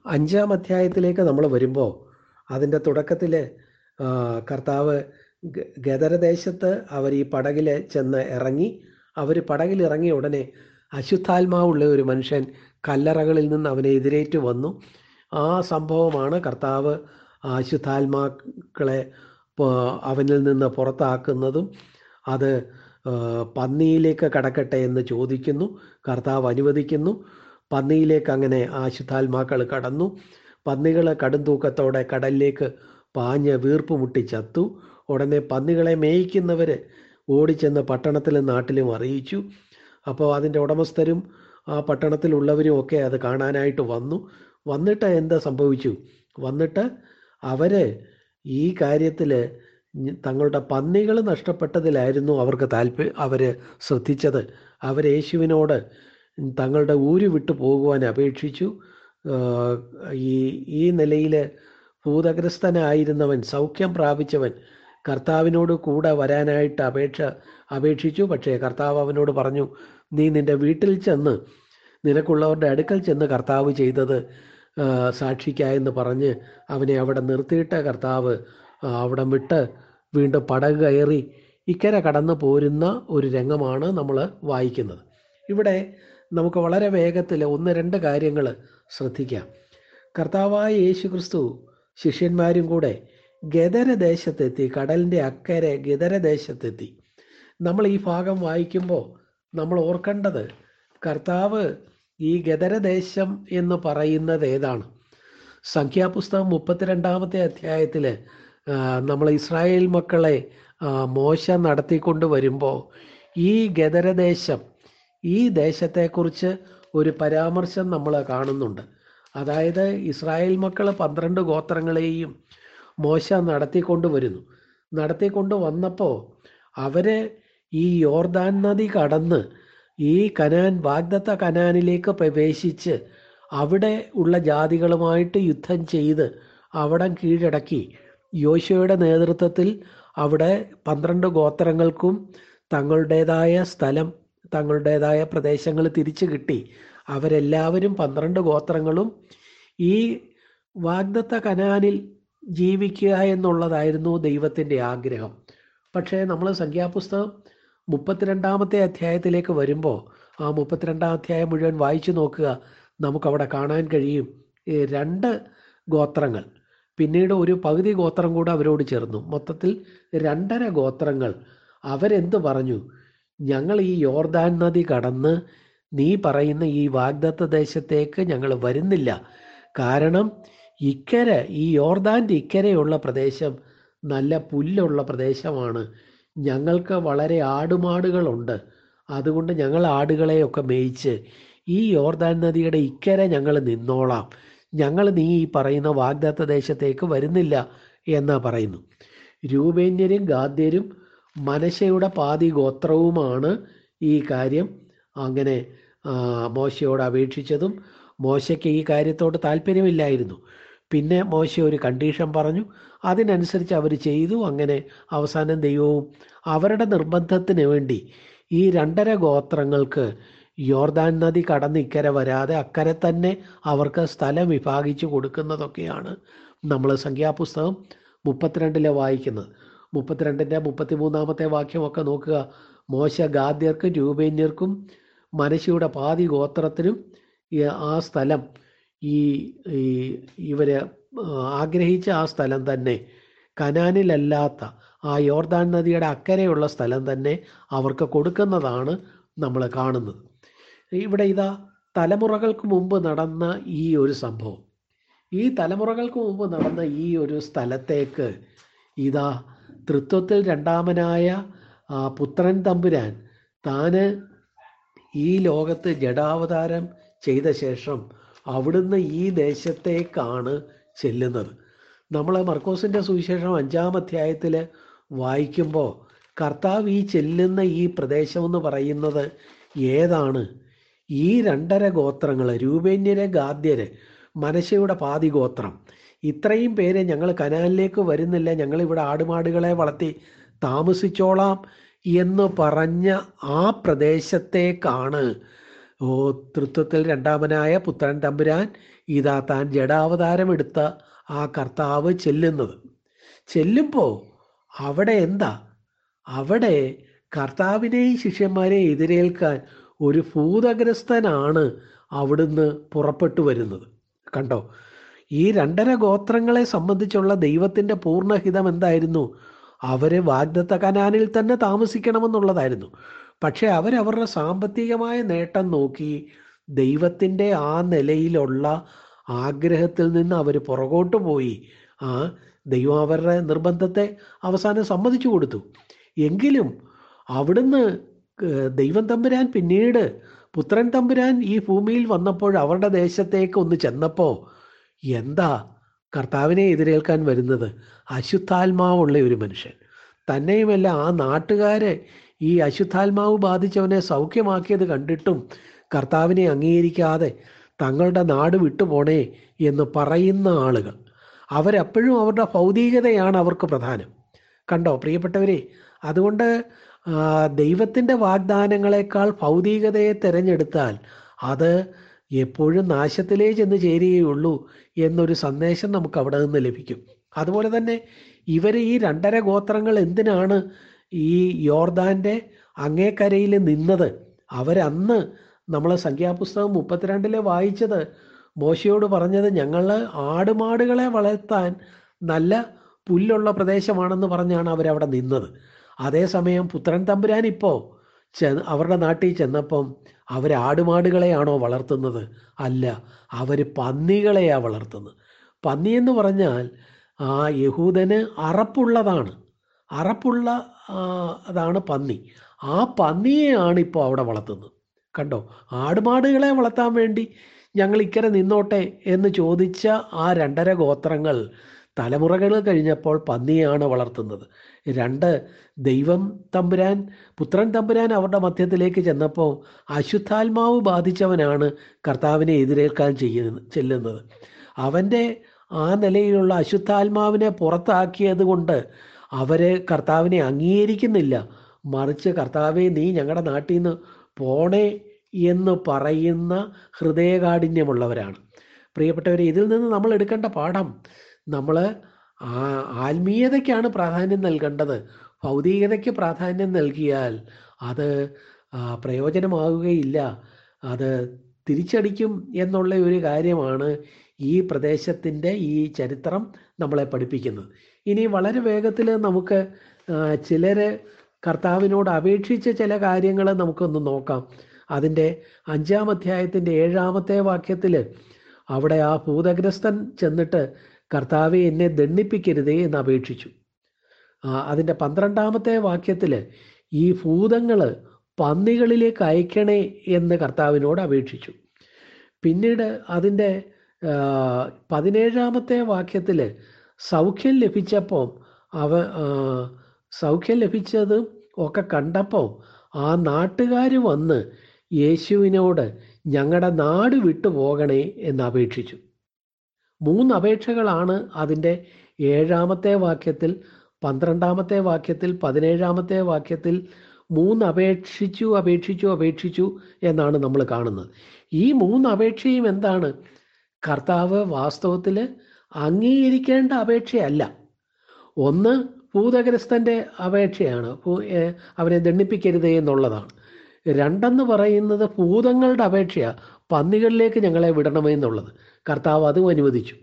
Speaker 1: അഞ്ചാം അധ്യായത്തിലേക്ക് നമ്മൾ വരുമ്പോൾ അതിന്റെ തുടക്കത്തിൽ കർത്താവ് ഗദരദേശത്ത് അവർ ഈ പടകിൽ ചെന്ന് ഇറങ്ങി അവർ പടകിൽ ഇറങ്ങിയ ഉടനെ അശുദ്ധാത്മാവുള്ള ഒരു മനുഷ്യൻ കല്ലറകളിൽ നിന്ന് അവനെ എതിരേറ്റ് വന്നു. ആ സംഭവമാണ് കർത്താവ് അശുദ്ധാത്മാക്കളെ അവനിൽ നിന്ന് പുറത്താക്കുന്നതും അത് പന്നിയിലേക്ക് കടക്കട്ടെ എന്ന് ചോദിക്കുന്നു. കർത്താവ് അനുവദിക്കുന്നു. പന്നിയിലേക്ക് അങ്ങനെ ആശുദ്ധാത്മാക്കൾ കടന്നു. പന്നികൾ കടും തൂക്കത്തോടെ കടലിലേക്ക് പാഞ്ഞ് വീർപ്പ് മുട്ടി ചത്തു. ഉടനെ പന്നികളെ മേയിക്കുന്നവർ ഓടിച്ചെന്ന് പട്ടണത്തിലും നാട്ടിലും അറിയിച്ചു. അപ്പോൾ അതിന്റെ ഉടമസ്ഥരും ആ പട്ടണത്തിലുള്ളവരും ഒക്കെ അത് കാണാനായിട്ട് വന്നു. വന്നിട്ട് എന്താ സംഭവിച്ചു? വന്നിട്ട് അവർ ഈ കാര്യത്തിൽ തങ്ങളുടെ പന്നികൾ നഷ്ടപ്പെട്ടതിലായിരുന്നു അവർക്ക് താല്പര്യം അവർ ശ്രദ്ധിച്ചത്. അവർ യേശുവിനോട് തങ്ങളുടെ ഊര് വിട്ടു പോകുവാൻ അപേക്ഷിച്ചു. ഈ ഈ നിലയിൽ ഭൂതഗ്രസ്തനായിരുന്നവൻ സൗഖ്യം പ്രാപിച്ചവൻ കർത്താവിനോട് കൂടെ വരാനായിട്ട് അപേക്ഷ അപേക്ഷിച്ചു. പക്ഷേ കർത്താവ് അവനോട് പറഞ്ഞു നീ നിന്റെ വീട്ടിൽ ചെന്ന് നിനക്കുള്ളവരുടെ അടുക്കൽ ചെന്ന് കർത്താവ് ചെയ്തത് സാക്ഷിക്കായെന്ന് പറഞ്ഞ് അവനെ അവിടെ നിർത്തിയിട്ട കർത്താവ് അവിടെ വിട്ട് വീണ്ടും പടക് കയറി ഇക്കര കടന്നു പോരുന്ന ഒരു രംഗമാണ് നമ്മൾ വായിക്കുന്നത്. ഇവിടെ നമുക്ക് വളരെ വേഗത്തിൽ ഒന്ന് രണ്ട് കാര്യങ്ങൾ ശ്രദ്ധിക്കാം. കർത്താവായ യേശു ക്രിസ്തു ശിഷ്യന്മാരും കൂടെ ഗതരദേശത്തെത്തി കടലിന്റെ അക്കരെ ഗതരദേശത്തെത്തി നമ്മൾ ഈ ഭാഗം വായിക്കുമ്പോൾ നമ്മൾ ഓർക്കേണ്ടത് കർത്താവ് ഈ ഗദരദേശം എന്ന് പറയുന്നത് ഏതാണ്? സംഖ്യാപുസ്തകം മുപ്പത്തിരണ്ടാമത്തെ അധ്യായത്തിൽ നമ്മൾ ഇസ്രായേൽ മക്കളെ മോശം നടത്തിക്കൊണ്ട് വരുമ്പോൾ ഈ ഗദരദേശം ഈ ദേശത്തെക്കുറിച്ച് ഒരു പരാമർശം നമ്മൾ കാണുന്നുണ്ട്. അതായത് ഇസ്രായേൽ മക്കൾ പന്ത്രണ്ട് ഗോത്രങ്ങളെയും മോശ നടത്തിക്കൊണ്ട് വരുന്നു. നടത്തിക്കൊണ്ട് വന്നപ്പോൾ അവർ ഈ യോർദാൻ നദി കടന്ന് ഈ കനാൻ വാഗ്ദത്ത കനാനിലേക്ക് പ്രവേശിച്ച് അവിടെ ഉള്ള ജാതികളുമായിട്ട് യുദ്ധം ചെയ്ത് അവിടം കീഴടക്കി. യോശുവയുടെ നേതൃത്വത്തിൽ അവിടെ പന്ത്രണ്ട് ഗോത്രങ്ങൾക്കും തങ്ങളുടേതായ സ്ഥലം തങ്ങളുടേതായ പ്രദേശങ്ങൾ തിരിച്ചു കിട്ടി. അവരെല്ലാവരും പന്ത്രണ്ട് ഗോത്രങ്ങളും ഈ വാഗ്ദത്ത കനാനിൽ ജീവിക്കുക എന്നുള്ളതായിരുന്നു ദൈവത്തിന്റെ ആഗ്രഹം. പക്ഷേ നമ്മൾ സംഖ്യാപുസ്തകം മുപ്പത്തിരണ്ടാമത്തെ അധ്യായത്തിലേക്ക് വരുമ്പോൾ ആ മുപ്പത്തിരണ്ടാം അധ്യായം മുഴുവൻ വായിച്ചു നോക്കുക. നമുക്കവിടെ കാണാൻ കഴിയും. രണ്ട് ഗോത്രങ്ങൾ. പിന്നീട് ഒരു പകുതി ഗോത്രം കൂടെ അവരോട് ചേർന്നു. മൊത്തത്തിൽ രണ്ടര ഗോത്രങ്ങൾ. അവരെന്ത് പറഞ്ഞു? ഞങ്ങൾ ഈ യോർദാൻ നദി കടന്ന് നീ പറയുന്ന ഈ വാഗ്ദത്ത ദേശത്തേക്ക് ഞങ്ങൾ വരുന്നില്ല. കാരണം ഇക്കരെ ഈ യോർദാന്റെ ഇക്കരെയുള്ള പ്രദേശം നല്ല പുല്ലുള്ള പ്രദേശമാണ്. ഞങ്ങൾക്ക് വളരെ ആടുമാടുകളുണ്ട്. അതുകൊണ്ട് ഞങ്ങൾ ആടുകളെയൊക്കെ മേയിച്ച് ഈ യോർദാൻ നദിയുടെ ഇക്കരെ ഞങ്ങൾ നിന്നോളാം. ഞങ്ങൾ നീ ഈ പറയുന്ന വാഗ്ദത്ത ദേശത്തേക്ക് വരുന്നില്ല എന്നാ പറയുന്നു. രൂപേന്യരും ഗാദ്യരും മനശയുടെ പാതി ഗോത്രവുമാണ് ഈ കാര്യം. അങ്ങനെ മോശയോട് അപേക്ഷിച്ചതും മോശയ്ക്ക് ഈ കാര്യത്തോട് താല്പര്യമില്ലായിരുന്നു പിന്നെ മോശ ഒരു കണ്ടീഷൻ പറഞ്ഞു. അതിനനുസരിച്ച് അവർ ചെയ്തു. അങ്ങനെ അവസാനം ദൈവവും അവരുടെ നിർബന്ധത്തിന് വേണ്ടി ഈ രണ്ടര ഗോത്രങ്ങൾക്ക് യോർദാൻ നദി കടന്ന് ഇക്കരെ വരാതെ അക്കരെ തന്നെ അവർക്ക് സ്ഥലം വിഭാഗിച്ചു കൊടുക്കുന്നതൊക്കെയാണ് നമ്മൾ സംഖ്യാപുസ്തകം മുപ്പത്തിരണ്ടിലെ വായിക്കുന്നത്. മുപ്പത്തിരണ്ടിന്റെ മുപ്പത്തിമൂന്നാമത്തെ വാക്യമൊക്കെ നോക്കുക. മോശ ഗാദ്യർക്കും രൂപേന്യർക്കും മനശിയുടെ പാതി ഗോത്രത്തിനും ആ സ്ഥലം ഈ ഇവർ ആഗ്രഹിച്ച ആ സ്ഥലം തന്നെ കനാനിലല്ലാത്ത ആ യോർദാൻ നദിയുടെ അക്കരെയുള്ള സ്ഥലം തന്നെ അവർക്ക് കൊടുക്കുന്നതാണ് നമ്മൾ കാണുന്നത്. ഇവിടെ ഇതാ തലമുറകൾക്ക് മുമ്പ് നടന്ന ഈ ഒരു സംഭവം. ഈ തലമുറകൾക്ക് മുമ്പ് നടന്ന ഈ ഒരു സ്ഥലത്തേക്ക് ഇതാ തൃത്വത്തിൽ രണ്ടാമനായ പുത്രൻ തമ്പുരാൻ താന് ഈ ലോകത്ത് ജഡാവതാരം ചെയ്ത ശേഷം അവിടുന്ന് ഈ ദേശത്തേക്കാണ് ചെല്ലുന്നത്. നമ്മൾ മർക്കോസിന്റെ സുവിശേഷം അഞ്ചാം അധ്യായത്തിൽ വായിക്കുമ്പോൾ കർത്താവ് ഈ ചെല്ലുന്ന ഈ പ്രദേശമെന്ന് പറയുന്നത് ഏതാണ്? ഈ രണ്ടര ഗോത്രങ്ങൾ രൂപേന്യര് ഗാദ്യര് മനശയുടെ പാതി ഗോത്രം. ഇത്രയും പേര് ഞങ്ങൾ കനാലിലേക്ക് വരുന്നില്ല. ഞങ്ങളിവിടെ ആടുമാടുകളെ വളർത്തി താമസിച്ചോളാം എന്ന് പറഞ്ഞ ആ പ്രദേശത്തേക്കാണ് ഓ തൃത്വത്തിൽ രണ്ടാമനായ പുത്രൻ തമ്പുരാൻ ഇതാ താൻ ജഡാവതാരം എടുത്ത ആ കർത്താവ് ചെല്ലുന്നത്. ചെല്ലുമ്പോൾ അവിടെ എന്താ? അവിടെ കർത്താവിനെയും ശിഷ്യന്മാരെയും എതിരേൽക്കാൻ ഒരു ഭൂതഗ്രസ്തനാണ് അവിടുന്ന് പുറപ്പെട്ടു വരുന്നത്. കണ്ടോ? ഈ രണ്ടര ഗോത്രങ്ങളെ സംബന്ധിച്ചുള്ള ദൈവത്തിന്റെ പൂർണഹിതം എന്തായിരുന്നു? അവരെ വാഗ്ദത്ത കനാനിൽ തന്നെ താമസിക്കണമെന്നുള്ളതായിരുന്നു. പക്ഷെ അവരവരുടെ സാമ്പത്തികമായ നേട്ടം നോക്കി ദൈവത്തിന്റെ ആ നിലയിലുള്ള ആഗ്രഹത്തിൽ നിന്ന് അവർ പുറകോട്ട് പോയി. ആ ദൈവം അവരുടെ നിർബന്ധത്തെ അവസാനം സമ്മതിച്ചു കൊടുത്തു. എങ്കിലും അവിടുന്ന് ദൈവം തമ്പുരാൻ പിന്നീട് പുത്രൻ തമ്പുരാൻ ഈ ഭൂമിയിൽ വന്നപ്പോൾ അവരുടെ ദേശത്തേക്ക് ഒന്ന് ചെന്നപ്പോൾ എന്താ കർത്താവിനെ എതിരേൽക്കാൻ വരുന്നത്? അശുദ്ധാത്മാവുള്ള ഒരു മനുഷ്യൻ. തന്നെയുമല്ല ആ നാട്ടുകാരെ ഈ അശുദ്ധാത്മാവ് ബാധിച്ചവനെ സൗഖ്യമാക്കിയത് കണ്ടിട്ടും കർത്താവിനെ അംഗീകരിക്കാതെ തങ്ങളുടെ നാട് വിട്ടുപോണേ എന്ന് പറയുന്ന ആളുകൾ. അവരപ്പോഴും അവരുടെ ഭൗതികതയാണ് അവർക്ക് പ്രധാനം. കണ്ടോ പ്രിയപ്പെട്ടവരെ അതുകൊണ്ട് ദൈവത്തിന്റെ വാഗ്ദാനങ്ങളെക്കാൾ ഭൗതികതയെ തിരഞ്ഞെടുത്താൽ അത് എപ്പോഴും നാശത്തിലേ ചെന്ന് ചേരുകയുള്ളൂ എന്നൊരു സന്ദേശം നമുക്ക് അവിടെ നിന്ന് ലഭിക്കും. അതുപോലെ തന്നെ ഇവർ ഈ രണ്ടര ഗോത്രങ്ങൾ എന്തിനാണ് ഈ യോർദാന്റെ അങ്ങേക്കരയിൽ നിന്നത്. അവരന്ന് നമ്മൾ സംഖ്യാപുസ്തകം മുപ്പത്തിരണ്ടിൽ വായിച്ചത്. മോശയോട് പറഞ്ഞത് ഞങ്ങൾ ആടുമാടുകളെ വളർത്താൻ നല്ല പുല്ലുള്ള പ്രദേശമാണെന്ന് പറഞ്ഞാണ് അവരവിടെ നിന്നത്. അതേസമയം പുത്രൻ തമ്പുരാൻ ഇപ്പോൾ ചെ അവരുടെ നാട്ടിൽ ചെന്നപ്പം അവർ ആടുമാടുകളെയാണോ വളർത്തുന്നത്? അല്ല അവർ പന്നികളെയാണ് വളർത്തുന്നത്. പന്നി എന്ന് പറഞ്ഞാൽ ആ യഹൂദന് അറപ്പുള്ളതാണ്. അറപ്പുള്ള അതാണ് പന്നി. ആ പന്നിയെയാണ് ഇപ്പോൾ അവിടെ വളർത്തുന്നത്. കണ്ടോ? ആടുമാടുകളെ വളർത്താൻ വേണ്ടി ഞങ്ങൾ ഇക്കരെ നിന്നോട്ടെ എന്ന് ചോദിച്ച ആ രണ്ടര ഗോത്രങ്ങൾ തലമുറകൾ കഴിഞ്ഞപ്പോൾ പന്നിയാണ് വളർത്തുന്നത്. രണ്ട് ദൈവം തമ്പുരാൻ പുത്രൻ തമ്പുരാൻ അവരുടെ മധ്യത്തിലേക്ക് ചെന്നപ്പോൾ അശുദ്ധാത്മാവ് ബാധിച്ചവനാണ് കർത്താവിനെ എതിരേൽക്കാൻ ചെയ്യുന്നത് ചെല്ലുന്നത്. അവന്റെ ആ നിലയിലുള്ള അശുദ്ധാത്മാവിനെ പുറത്താക്കിയത് കൊണ്ട് അവർ കർത്താവിനെ അംഗീകരിക്കുന്നില്ല. മറിച്ച് കർത്താവെ നീ ഞങ്ങളുടെ നാട്ടിൽ നിന്ന് പോണേ എന്ന് പറയുന്ന ഹൃദയകാഠിന്യമുള്ളവരാണ്. പ്രിയപ്പെട്ടവരെ ഇതിൽ നിന്ന് നമ്മൾ എടുക്കേണ്ട പാഠം നമ്മൾ ആത്മീയതയ്ക്കാണ് പ്രാധാന്യം നൽകേണ്ടത്. ഭൗതികതയ്ക്ക് പ്രാധാന്യം നൽകിയാൽ അത് പ്രയോജനമാകുകയില്ല. അത് തിരിച്ചടിക്കും എന്നുള്ള ഒരു കാര്യമാണ് ഈ പ്രദേശത്തിന്റെ ഈ ചരിത്രം നമ്മളെ പഠിപ്പിക്കുന്നത്. ഇനി വളരെ വേഗത്തിൽ നമുക്ക് ചിലർ കർത്താവിനോട് അപേക്ഷിച്ച ചില കാര്യങ്ങൾ നമുക്കൊന്ന് നോക്കാം. അതിന്റെ അഞ്ചാം അധ്യായത്തിന്റെ ഏഴാമത്തെ വാക്യത്തിൽ അവിടെ ആ ഭൂതഗ്രസ്തൻ ചെന്നിട്ട് കർത്താവെ എന്നെ ദണ്ണിപ്പിക്കരുതേ എന്ന് അപേക്ഷിച്ചു. അതിന്റെ പന്ത്രണ്ടാമത്തെ വാക്യത്തിൽ ഈ ഭൂതങ്ങൾ പന്നികളിലേക്ക് അയക്കണേ എന്ന് കർത്താവിനോട് അപേക്ഷിച്ചു. പിന്നീട് അതിന്റെ പതിനേഴാമത്തെ വാക്യത്തിൽ സൗഖ്യം ലഭിച്ചപ്പോൾ അവ സൗഖ്യം ലഭിച്ചത് ഒക്കെ കണ്ടപ്പോൾ ആ നാട്ടുകാർ വന്ന് യേശുവിനോട് ഞങ്ങളുടെ നാട് വിട്ടു പോകണേ എന്ന് അപേക്ഷിച്ചു. മൂന്ന് അപേക്ഷകളാണ് അതിന്റെ ഏഴാമത്തെ വാക്യത്തിൽ പന്ത്രണ്ടാമത്തെ വാക്യത്തിൽ പതിനേഴാമത്തെ വാക്യത്തിൽ മൂന്ന് അപേക്ഷിച്ചു അപേക്ഷിച്ചു അപേക്ഷിച്ചു എന്നാണ് നമ്മൾ കാണുന്നത്. ഈ മൂന്ന് അപേക്ഷയും എന്താണ്? കർത്താവ് വാസ്തവത്തിൽ അംഗീകരിക്കേണ്ട അപേക്ഷയല്ല. ഒന്ന് ഭൂതഗ്രസ്തന്റെ അപേക്ഷയാണ്. അവരെ ദണ്ണിപ്പിക്കരുത് എന്നുള്ളതാണ്. രണ്ടെന്ന് പറയുന്നത് ഭൂതങ്ങളുടെ അപേക്ഷയാണ് പന്നികളിലേക്ക് ഞങ്ങളെ വിടണമെന്നുള്ളത് കർത്താവ് അതും അനുവദിച്ചു.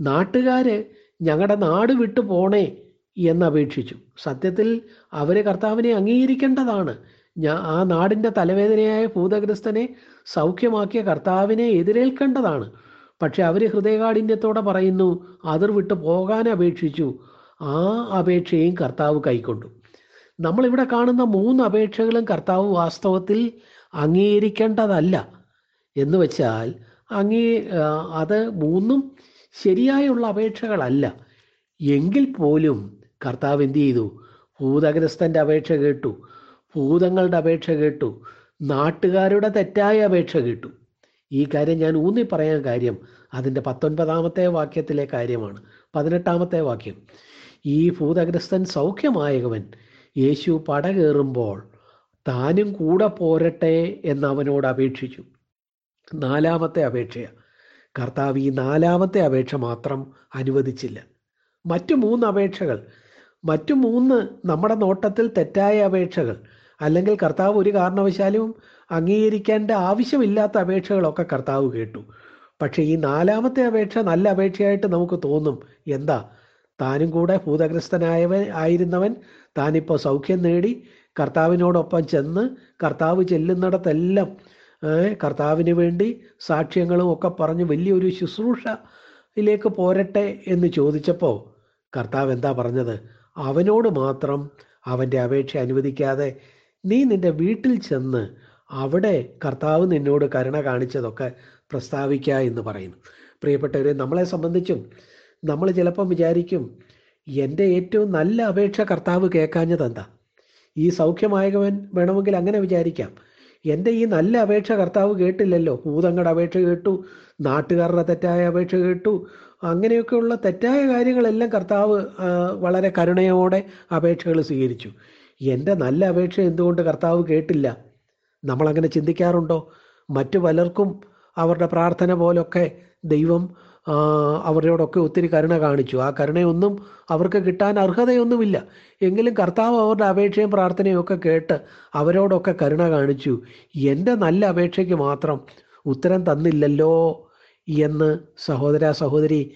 Speaker 1: നാട്ടുകാർ ഞങ്ങളുടെ നാട് വിട്ടു പോണേ എന്നപേക്ഷിച്ചു. സത്യത്തിൽ അവർ കർത്താവിനെ അംഗീകരിക്കേണ്ടതാണ്. ഞാൻ ആ നാടിന്റെ തലവേദനയായ ഭൂതഗ്രസ്തനെ സൗഖ്യമാക്കിയ കർത്താവിനെ എതിരേൽക്കേണ്ടതാണ്. പക്ഷെ അവർ ഹൃദയകാഠിന്യത്തോടെ പറയുന്നു അതിർ വിട്ട് പോകാൻ അപേക്ഷിച്ചു. ആ അപേക്ഷയും കർത്താവ് കൈക്കൊണ്ടു. നമ്മളിവിടെ കാണുന്ന മൂന്ന് അപേക്ഷകളും കർത്താവ് വാസ്തവത്തിൽ അംഗീകരിക്കേണ്ടതല്ല. എന്ന് വെച്ചാൽ അങ്ങേ അത് മൂന്നും ശരിയായുള്ള അപേക്ഷകളല്ല. എങ്കിൽ പോലും കർത്താവ് എന്ത് ചെയ്തു? ഭൂതഗ്രസ്തന്റെ അപേക്ഷ കേട്ടു ഭൂതങ്ങളുടെ അപേക്ഷ കേട്ടു നാട്ടുകാരുടെ തെറ്റായ അപേക്ഷ കേട്ടു. ഈ കാര്യം ഞാൻ ഊന്നി പറയാൻ കാര്യം അതിന്റെ പത്തൊൻപതാമത്തെ വാക്യത്തിലെ കാര്യമാണ്. പതിനെട്ടാമത്തെ വാക്യം. ഈ ഭൂതഗ്രസ്തൻ സൗഖ്യമായവൻ യേശു പടകേറുമ്പോൾ താനും കൂടെ പോരട്ടെ എന്ന് അവനോട് അപേക്ഷിച്ചു. നാലാമത്തെ അപേക്ഷയാണ് കർത്താവ് ഈ നാലാമത്തെ അപേക്ഷ മാത്രം അനുവദിച്ചില്ല. മറ്റു മൂന്ന് അപേക്ഷകൾ. മറ്റു മൂന്ന് നമ്മുടെ നോട്ടത്തിൽ തെറ്റായ അപേക്ഷകൾ. അല്ലെങ്കിൽ കർത്താവ് ഒരു കാരണവശാലും അംഗീകരിക്കേണ്ട ആവശ്യമില്ലാത്ത അപേക്ഷകളൊക്കെ കർത്താവ് കേട്ടു. പക്ഷേ ഈ നാലാമത്തെ അപേക്ഷ നല്ല അപേക്ഷയായിട്ട് നമുക്ക് തോന്നും. എന്താ? താനും കൂടെ ഭൂതഗ്രസ്തനായവൻ ആയിരുന്നവൻ. താനിപ്പോൾ സൗഖ്യം നേടി. കർത്താവിനോടൊപ്പം ചെന്ന് കർത്താവ് ചെല്ലുന്നിടത്തെല്ലാം കർത്താവിന് വേണ്ടി സാക്ഷ്യങ്ങളും ഒക്കെ പറഞ്ഞ് വലിയൊരു ശുശ്രൂഷയിലേക്ക് പോരട്ടെ എന്ന് ചോദിച്ചപ്പോൾ കർത്താവ് എന്താ പറഞ്ഞത്? അവനോട് മാത്രം അവന്റെ അപേക്ഷ അനുവദിക്കാതെ നീ നിന്റെ വീട്ടിൽ ചെന്ന് അവിടെ കർത്താവ് നിന്നോട് കരുണ കാണിച്ചതൊക്കെ പ്രസ്താവിക്കുക എന്ന് പറയുന്നു. പ്രിയപ്പെട്ടവരെ നമ്മളെ സംബന്ധിച്ചും നമ്മൾ ചിലപ്പം വിചാരിക്കും എന്റെ ഏറ്റവും നല്ല അപേക്ഷ കർത്താവ് കേൾക്കാഞ്ഞത് എന്താ ഈ സൗഖ്യമായവൻ വേണമെങ്കിൽ അങ്ങനെ വിചാരിക്കാം. എന്റെ ഈ നല്ല അപേക്ഷ കർത്താവ് കേട്ടില്ലല്ലോ. ഭൂതങ്ങളുടെ അപേക്ഷ കേട്ടു നാട്ടുകാരുടെ തെറ്റായ അപേക്ഷ കേട്ടു. അങ്ങനെയൊക്കെയുള്ള തെറ്റായ കാര്യങ്ങളെല്ലാം കർത്താവ് വളരെ കരുണയോടെ അപേക്ഷകൾ സ്വീകരിച്ചു. എന്റെ നല്ല അപേക്ഷ എന്തുകൊണ്ട് കർത്താവ് കേട്ടില്ല? നമ്മളങ്ങനെ ചിന്തിക്കാറുണ്ടോ? മറ്റു പലർക്കും അവരുടെ പ്രാർത്ഥന പോലൊക്കെ ദൈവം അവരോടൊക്കെ ഒത്തിരി കരുണ കാണിച്ചു. ആ കരുണയൊന്നും അവർക്ക് കിട്ടാൻ അർഹതയൊന്നുമില്ല. എങ്കിലും കർത്താവ് അവരുടെ അപേക്ഷയും പ്രാർത്ഥനയും ഒക്കെ കേട്ട് അവരോടൊക്കെ കരുണ കാണിച്ചു. എന്റെ നല്ല അപേക്ഷയ്ക്ക് മാത്രം ഉത്തരം തന്നില്ലല്ലോ എന്ന് സഹോദര സഹോദരി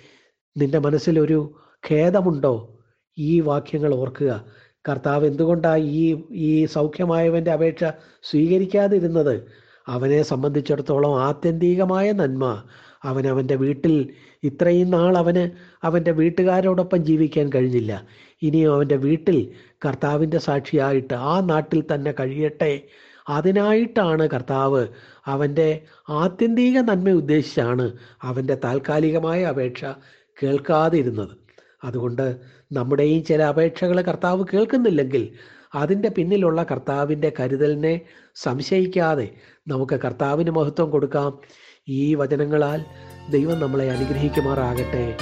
Speaker 1: നിന്റെ മനസ്സിലൊരു ഖേദമുണ്ടോ? ഈ വാക്യങ്ങൾ ഓർക്കുക. കർത്താവ് എന്തുകൊണ്ടാണ് ഈ ഈ സൗഖ്യമായവന്റെ അപേക്ഷ സ്വീകരിക്കാതിരുന്നത്? അവനെ സംബന്ധിച്ചിടത്തോളം ആത്യന്തികമായ നന്മ. അവൻ അവന്റെ വീട്ടിൽ ഇത്രയും നാൾ അവന് അവന്റെ വീട്ടുകാരോടൊപ്പം ജീവിക്കാൻ കഴിഞ്ഞില്ല. ഇനിയും അവന്റെ വീട്ടിൽ കർത്താവിന്റെ സാക്ഷിയായിട്ട് ആ നാട്ടിൽ തന്നെ കഴിയട്ടെ. അതിനായിട്ടാണ് കർത്താവ് അവന്റെ ആത്യന്തിക നന്മ ഉദ്ദേശിച്ചാണ് അവന്റെ താൽക്കാലികമായ അപേക്ഷ കേൾക്കാതിരുന്നത്. അതുകൊണ്ട് നമ്മുടെയും ചില അപേക്ഷകൾ കർത്താവ് കേൾക്കുന്നില്ലെങ്കിൽ അതിന്റെ പിന്നിലുള്ള കർത്താവിന്റെ കരുതലിനെ സംശയിക്കാതെ നമുക്ക് കർത്താവിന് മഹത്വം കൊടുക്കാം. ഈ വചനങ്ങളാൽ ദൈവം നമ്മളെ അനുഗ്രഹിക്കുമാറാകട്ടെ.